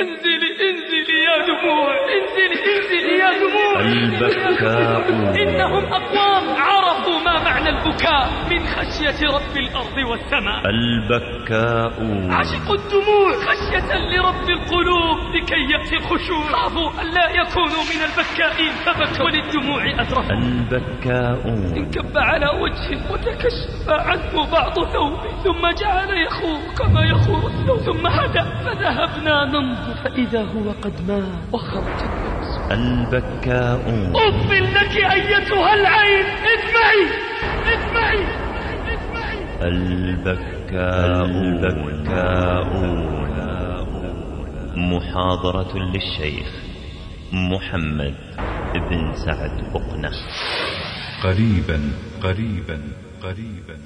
انزلي انزلي يا دموع انزلي انزلي يا دموع. البكاؤون. إنهم أقوام عرفوا ما معنى البكاء من خشية رب الأرض والسماء. البكاؤون عشقوا الدموع خشية لرب القلوب. لكي يأتي الخشوع. خافوا أن لا يكونوا من البكائين فبكوا للدموع أدركوا. البكاؤون. انكب على وجهه وتكشف عنه بعض ثوبه. ثم جعل يخور كما يخور الثوب. ثم هدأ. فذهبنا ننظر. فإذا هو قد مات. وخرج النفس. البكاؤون. أف لك أيتها العين. اسمعي. اسمعي. اسمعي. البكاؤون. البكاؤون. محاضرة للشيخ محمد بن سعد بقنة. قريبا قريبا قريبا.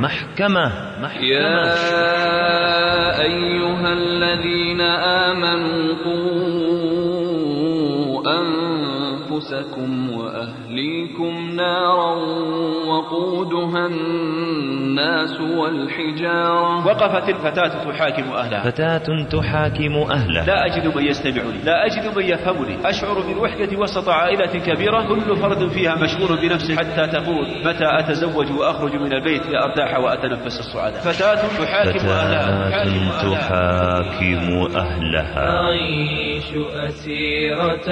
محكمة يا محكمة أيها الذين آمنوا قوا أنفسكم وأهليكم نارا وقودها الناس والحجارة. وقفت الفتاة تحاكم أهلها. فتاة تحاكم أهلها. لا أجد من يستمعني لا أجد من يفهمني أشعر بالوحدة وسط عائلة كبيرة. كل فرد فيها مشغول بنفسه حتى تقول متى أتزوج وأخرج من البيت؟ لأرتاح وأتنفس السعادة. فتاة تحاكم أهلها. فتاة تحاكم أهلها. أعيش أسيرة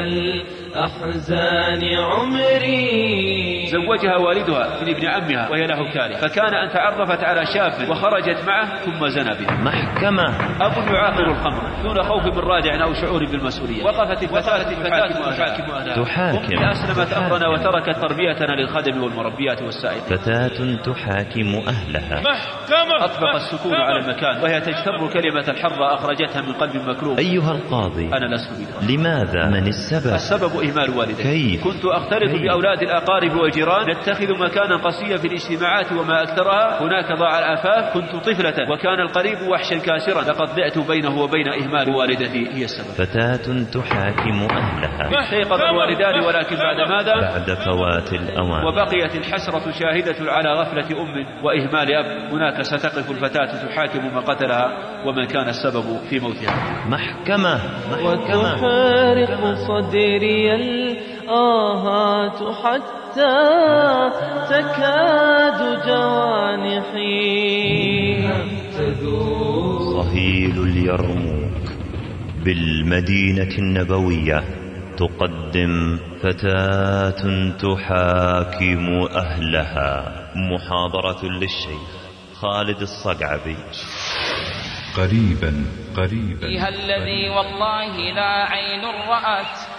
الأحزان عمري. زوجها والدها من ابن عمها وهي له كاره فكان أن تعرفت على شاب وخرجت معه ثم زنى بها محكمة. أب يعاقر الخمر. دون خوف من رادع أو شعور بالمسؤولية. وقفت الفتاة تحاكم أهلها تحاكم. أسلمت أمرنا وتركت تربيتنا للخدم والمربيات والسائلين فتاة تحاكم أهلها. أطبق السكون على المكان وهي تجتر كلمة الحرة أخرجتها من قلب مكروه. أيها القاضي أنا لست لماذا؟ من السبب؟ السبب إهمال والدي كيف؟ كنت أختلط كيف؟ بأولاد الأقارب والجيران نتخذ مكانا قصيا في الاجتماعات وما أكثرها. هناك ضاع العفاف كنت طفلة وكان القريب وحشا كاسرا. لقد ضعت بينه وبين إهمال والدتي. هي السبب. فتاة تحاكم أهلها. استيقظ الوالدان ولكن بعد ماذا؟ بعد فوات الأوان. وبقيت الحسرة شاهدة على غفلة أم وإهمال أب. هناك ستقف الفتاة تحاكم من قتلها ومن كان السبب في موتها. محكمة محكمة. وتفارق صدري الآهات حتى تكاد جوانحي. صهيل اليرموك. بالمدينة النبوية تقدم فتاة تحاكم أهلها. محاضرة للشيخ خالد الصقعبي. قريبا قريبا. فيها الذي والله لا عين رأت.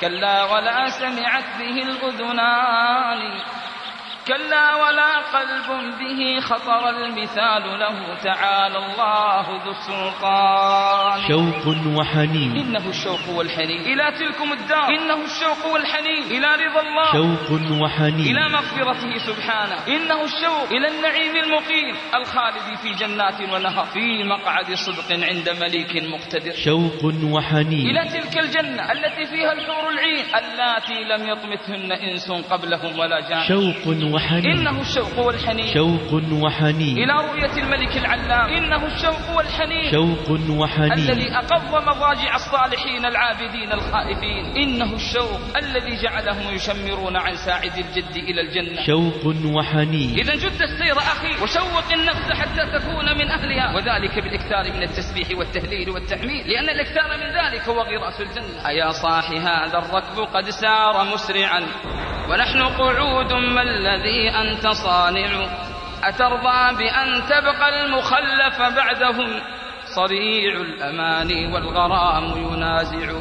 كلا ولا سمعت به الأذنان. كلا ولا قلب به خطر المثال له تعالى الله ذو السلطان. شوق وحنين. إنه الشوق والحنين. إلى تلكم الدار. إنه الشوق والحنين. إلى رضا الله. شوق وحنين. إلى مغفرته سبحانه. إنه الشوق. إلى النعيم المقيم. الخالد في جنات ونهر. في مقعد صدق عند مليك مقتدر. شوق وحنين. إلى تلك الجنة التي فيها الحور العين. اللاتي لم يطمثهن إنس قبلهم ولا جان. شوق وحنين. إنه الشوق والحنين. شوق وحنين. إلى رؤية الملك العلام. إنه الشوق والحنين. شوق وحنين. الذي أقض مضاجع الصالحين العابدين الخائفين. إنه الشوق الذي جعلهم يشمرون عن ساعد الجد إلى الجنة. شوق وحنين. إذا جد السير أخي وشوق النفس حتى تكون من أهلها. وذلك بالإكثار من التسبيح والتهليل والتحميد لأن الإكثار من ذلك هو غراس الجنة. أيا صاح هذا الركب قد سار مسرعا. ونحن قعود ما الذي أنت صانع. أترضى بأن تبقى المخلف بعدهم. صريع الأمان والغرام ينازع.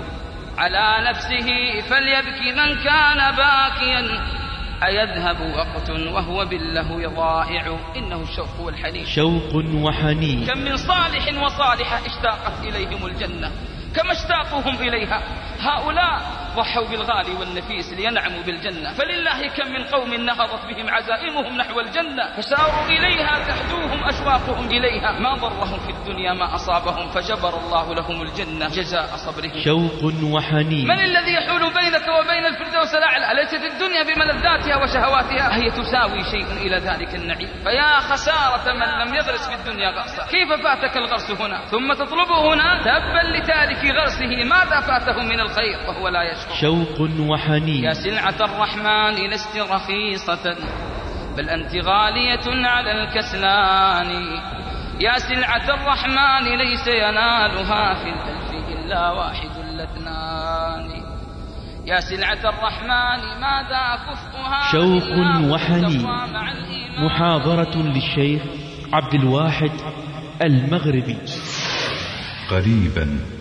على نفسه فليبكي من كان باكيا. أيذهب وقت وهو بالله ضائع. إنه الشوق والحنين. شوق وحنين. كم من صالح وصالحة اشتاقت إليهم الجنة. كما اشتاقهم إليها. هؤلاء ضحوا بالغالي والنفيس لينعموا بالجنة. فلله كم من قوم نهضت بهم عزائمهم نحو الجنة. فساروا إليها تحدوهم أشواقهم إليها. ما ضرهم في الدنيا ما أصابهم. فجبر الله لهم الجنة. جزاء صبرهم. شوق وحنين. من الذي يحول بينك وبين الفردوس الأعلى؟ أليست الدنيا بملذاتها وشهواتها؟ هي تساوي شيء إلى ذلك النعيم. فيا خسارة من لم يغرس في الدنيا غرسا. كيف فاتك الغرس هنا؟ ثم تطلبه هنا تبا لتارك غرسه. ماذا فاته من الخير؟ وهو لا يشكر شوق وحنين. يا سلعة الرحمن لست رخيصة بل أنت غالية على الكسلان. يا سلعة الرحمن ليس ينالها في الألف إلا واحد الاثنان. يا سلعة الرحمن ماذا كفؤها شوق وحنين. محاضرة للشيخ عبد الواحد المغربي. قريبا.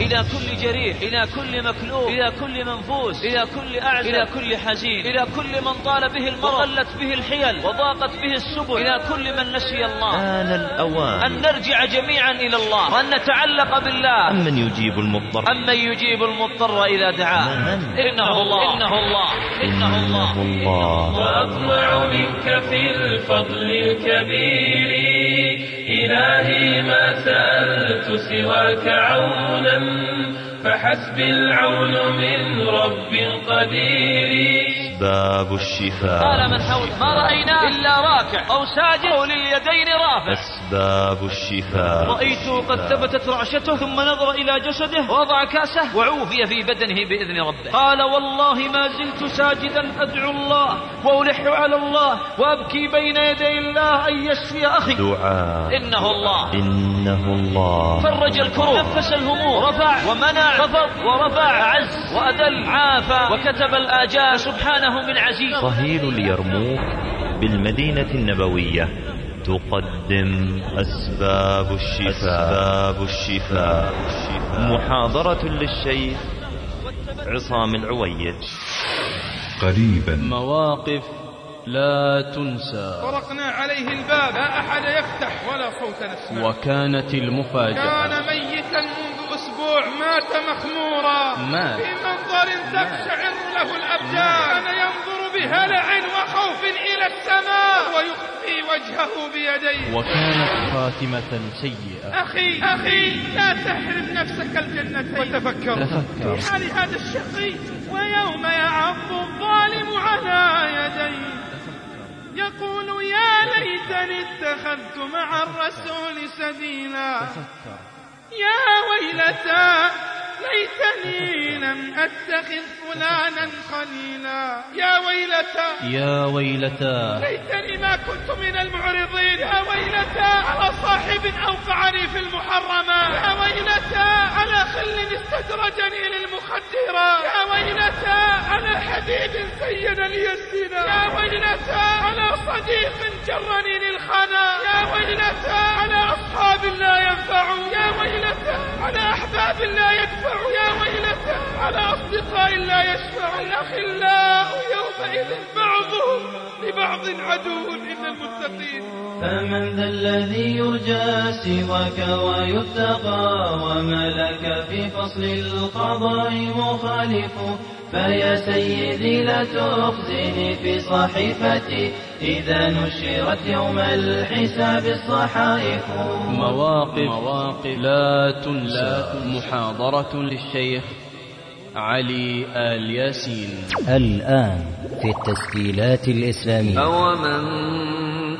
إلى كل جريح إلى كل مكلوب إلى كل منفوس إلى كل أعزل إلى كل حزين إلى كل من طال به المرض وقلت به الحيل وضاقت به السبل إلى كل من نسي الله. آن الأوان. أن نرجع جميعا إلى الله وأن نتعلق بالله. أمن يجيب المضطر؟ أمن يجيب المضطر إذا دعاه؟ من؟ إنه الله. إنه الله. إنه الله. إنه الله. وأطمع منك في الفضل الكبير. إلهي ما سألت سواك عونا فحسبي العون من رب قدير. أسباب الشفاء. قال من حول ما رأينا إلا راكع أو ساجد أو لليدين رافع. أسباب الشفاء. رأيته قد ثبتت رعشته ثم نظر إلى جسده. ووضع كأسه. وعوفي في بدنه بإذن ربه. قال والله ما زلت ساجدا أدعو الله وألح على الله وأبكي بين يدي الله أن يشفي أخي. دعاء. إنه الله. إنه الله. فرج الكروب. نفس الهموم. رفع ومنع. خفض ورفع عز وأذل. عافى وكتب الآجال. سبحانه من عزيز. صهيل اليرموك بالمدينة النبوية. تقدم أسباب الشفاء. أسباب الشفاء. محاضرة للشيخ عصام العويد. قريبا. مواقف لا تنسى. طرقنا عليه الباب لا أحد يفتح ولا صوت نسمع. وكانت المفاجأة. كان ميتا منذ أسبوع مات مخمورا. مات. في منظر تقشعر له الأبدان. كان ينظر بهلع وخوف إلى السماء. ويخفي وجهه بيديه. وكانت خاتمة سيئة. أخي أخي لا تحرم نفسك الجنتين. وتفكر. تفكر. في حال هذا الشقي ويوم يعض الظالم على يديه. يقول يا ليتني اتخذت مع الرسول سبيلا. يا ويلتى ليتني لم أتخذ فلانا خليلا. يا ويلتى يا ويلتى. ليتني ما كنت من المعرضين. يا ويلتى على صاحب أوقعني في المحرمات يا ويلتى على خل استدرجني للمخدرات يا ويلتى على حبيب زين لي الزنا يا ويلتى على صديق جرني للخنا. يا ويلتى على أصحاب لا على أحباب لا يدفعون يا ويلتى على أصدقاء لا يشفعون الأخلاء يومئذ بعضهم لبعض عدو إلا المتقين. فمن ذا الذي يرجى سواك ويتقى وما لك في فصل القضاء مخالف. فيا سيدي لا تخزني في صحيفتي إذا نشرت يوم الحساب الصحائف. مواقف, مواقف لا تنسى. محاضرة للشيخ علي آل ياسين. الآن في التسجيلات الإسلامية. أومن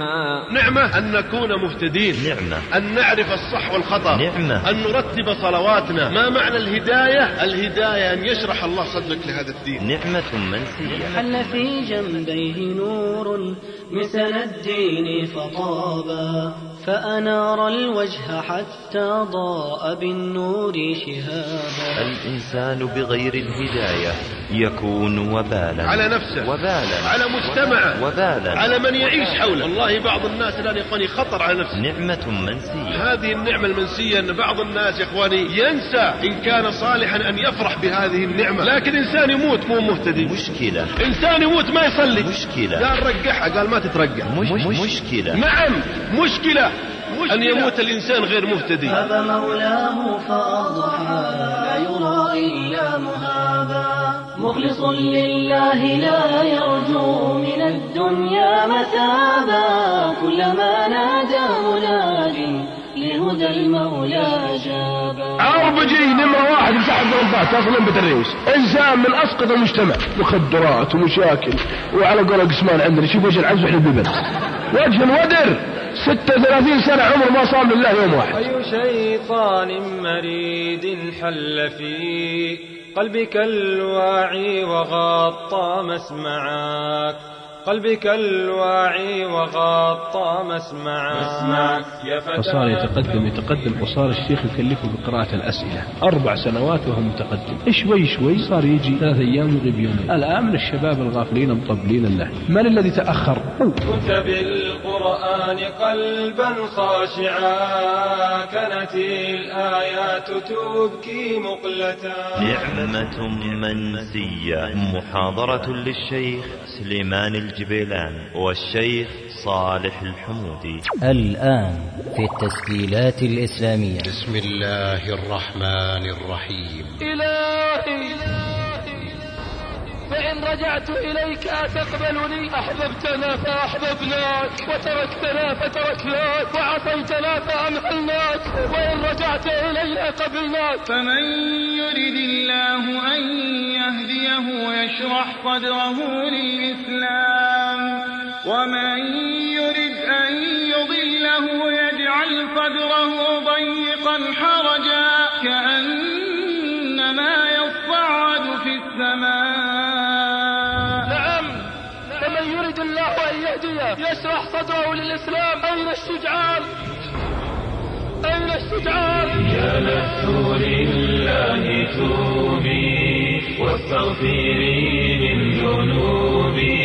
منها نعمة أن نكون مهتدين. نعمة. أن نعرف الصح والخطأ. نعمة. أن نرتب صلواتنا. ما معنى الهداية؟ الهداية أن يشرح الله صدرك لهذا الدين. نعمة منسية حل في جنبيه نور مثل الدين فطابا. فأنار الوجه حتى ضاء بالنور شهابا. الإنسان بغير الهداية يكون وبالا. على نفسه. وبالا. على مجتمعه. وبالا. على من يعيش حوله. والله بعض الناس الآن يا إخواني خطر على نفسه. نعمة منسية. هذه النعمة المنسية أن بعض الناس يا إخواني ينسى إن كان صالحا أن يفرح بهذه النعمة. لكن إنسان يموت مو مهتدي. مشكلة. إنسان يموت ما يصلي. مشكلة. قال رقعها قال ما تترقع مش مش مشكلة. نعم مشكلة. أن يموت الإنسان غير مهتدي. هب مولاه فأضحى. لا يرى إلا مهابا. مخلص لله لا يرجو من الدنيا مثابا كلما نادى مناد لهدى المولى جابا. عربجي نمرة واحد مساحة الغرفات تصل بتريوس إنسان من أسقط المجتمع. مخدرات ومشاكل. وعلى قول قسمان عندنا. شوف وجه العز وإحنا ببن وجه الودر. ستة وثلاثين سنة عمر ما صام لله يوم واحد. أي شيطان مريد حل في قلبك الواعي وغطى مسمعك قلبك الواعي وغطى مسمعك يا فتى. فصار يتقدم يتقدم. وصار الشيخ يكلفه بقراءة الأسئلة. أربع سنوات وهو متقدم. شوي شوي صار يجي ثلاث أيام ويغيب يومين. الآن من الشباب الغافلين مطبلين الله من الذي تأخر؟ كنت بالقرآن قلبا خاشعا. كانت الآيات تبكي مقلتا. نعمة منسية. محاضرة للشيخ سليمان الجبيلان والشيخ صالح الحمودي. الآن في التسجيلات الإسلامية. بسم الله الرحمن الرحيم. إلهي. فإن رجعت إليك أتقبلني؟ أحببتنا فأحببناك وتركتنا فتركناك وعصيتنا فأمهلناك وإن رجعت إلينا قبلناك فمن يرد الله أن يهديه يشرح صدره للإسلام ومن يرد أن يضله يجعل صدره ضيقا حرجا كأنما يصعد في السماء. الله أن يهديه يشرح صدره للإسلام. أين الشجعان؟ أين الشجعان؟ يا نفس لله توبي واستغفري من ذنوبي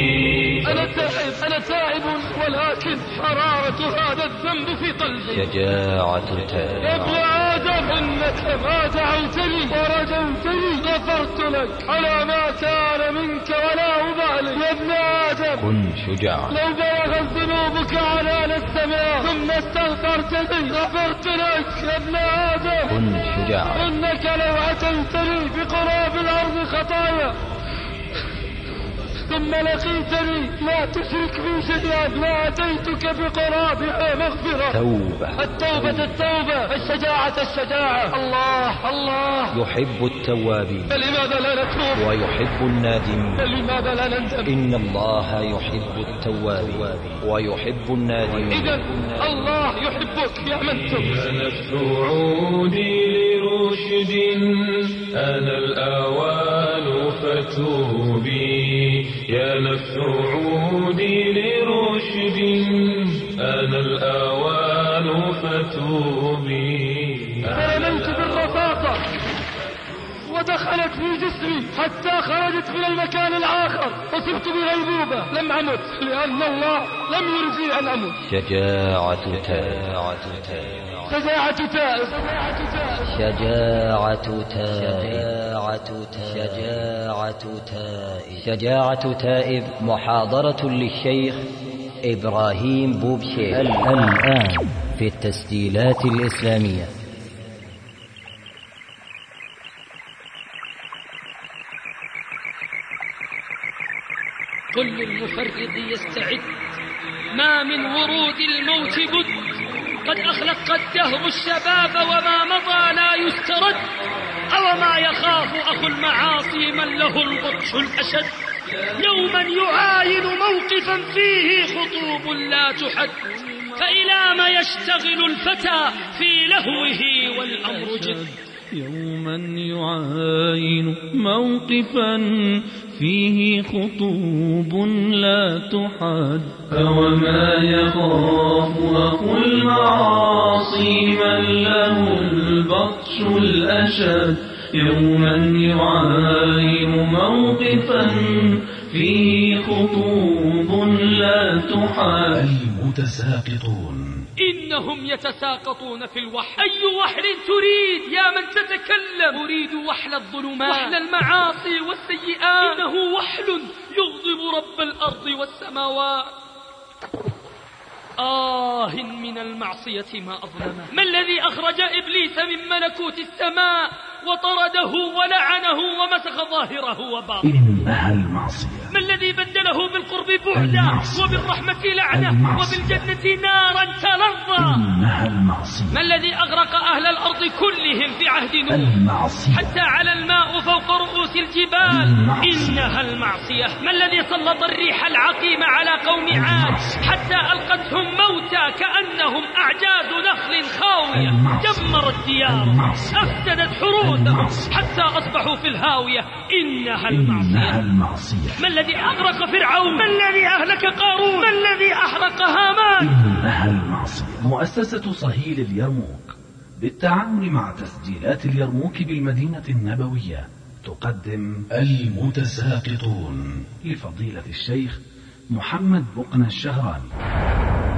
أنا تائب أنا تائب ولكن حرارة هذا الذنب في قلبي. شجاعة يا التائب ابن آدم إنك ما دعوتني ورجوتني. غفرت لك على ما كان منك ولا أبالي. يا ابن آدم كن شجاعا. لو بلغت ذنوبك عنان السماء ثم استغفرتني غفرت لك يا ابن آدم. كن شجاعا. إنك لو أتيتني بقراب الأرض خطايا ثم لقيتني لا تشرك بي شيئا ما أتيتك بقرابها مغفرة التوبة التوبة التوبة الشجاعة الشجاعة. الله الله. يحب التوابين. فلماذا لا نتوب؟ ويحب النادمين. فلماذا لا نندم؟ إن الله يحب التوابين. ويحب النادمين. إذا الله يحبك يا من تب. يا نفس عودي لرشد أنا الآوان فتوبي يا نفس عودي لرشد أنا الآوان فتوبي. فنمت بالرفاقة ودخلت في جسمي حتى خرجت من المكان الآخر وصرت بغيبوبة. لم أمت لأن الله لم يرجي أن أمت شجاعة تائب شجاعة تائب شجاعة تائب شجاعة تائب شجاعة تائب محاضرة للشيخ إبراهيم بوبشير الآن. في التسجيلات الإسلامية. قل للمفرط يستعد. ما من ورود الموت بد. قد أخلق الدهر الشباب وما مضى لا يسترد أو ما يخاف أخو المعاصي من له البطش الأشد. يوما يعاين موقفا فيه خطوب لا تحد فإلى ما يشتغل الفتى في لهوه والأمر جد. يوما يعاين موقفا فيه خطوب لا تحد فوما يخاف أخو المعاصي من له البطش الأشد يوما يعاين موقفا فيه خطوب لا تحد المتساقطون إنهم يتساقطون في الوحل. أي وحل تريد يا من تتكلم؟ أريد وحل الظلمات. وحل المعاصي والسيئات. إنه وحل يغضب رب الأرض والسماوات. آه من المعصية ما أظلمه ما الذي أخرج إبليس من ملكوت السماء؟ وطرده ولعنه ومسخ ظاهره وباطنه. إنها المعصية. ما الذي بدله بالقرب بعدا. وبالرحمة لعنة. وبالجنة نارا تلظى. إنها المعصية. ما الذي أغرق أهل الأرض كلهم في عهد نوح؟ المعصية. حتى على الماء فوق رؤوس الجبال. المعصية. إنها المعصية. ما الذي سلط الريح العقيم على قوم عاد؟ حتى ألقتهم موتى كأنهم أعجاز نخل خاوية. دمرت ديارهم. أفسدت حروسهم المعصية. حتى أصبحوا في الهاوية. إنها إنها المعصية. المعصية ما الذي أغرق فرعون؟ ما الذي أهلك قارون؟ ما الذي أحرق هامان؟ إنها المعصية. مؤسسة صهيل اليرموك بالتعاون مع تسجيلات اليرموك بالمدينة النبوية تقدم المتساقطون. لفضيلة الشيخ محمد بقنا الشهراني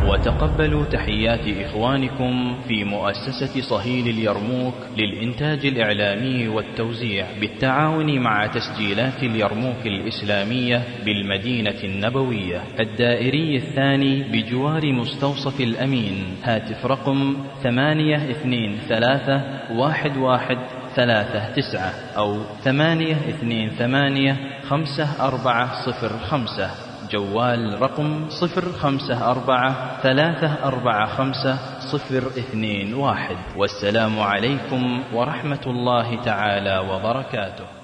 وتقبلوا تحيات إخوانكم في مؤسسة صهيل اليرموك للإنتاج الإعلامي والتوزيع بالتعاون مع تسجيلات اليرموك الإسلامية بالمدينة النبوية. الدائري الثاني بجوار مستوصف الأمين. هاتف رقم ثمانية اثنين ثلاثة واحد واحد ثلاثة تسعة أو ثمانية اثنين ثمانية خمسة أربعة صفر خمسة. جوال رقم صفر خمسة أربعة ثلاثة أربعة خمسة صفر اثنين واحد. والسلام عليكم ورحمة الله تعالى وبركاته.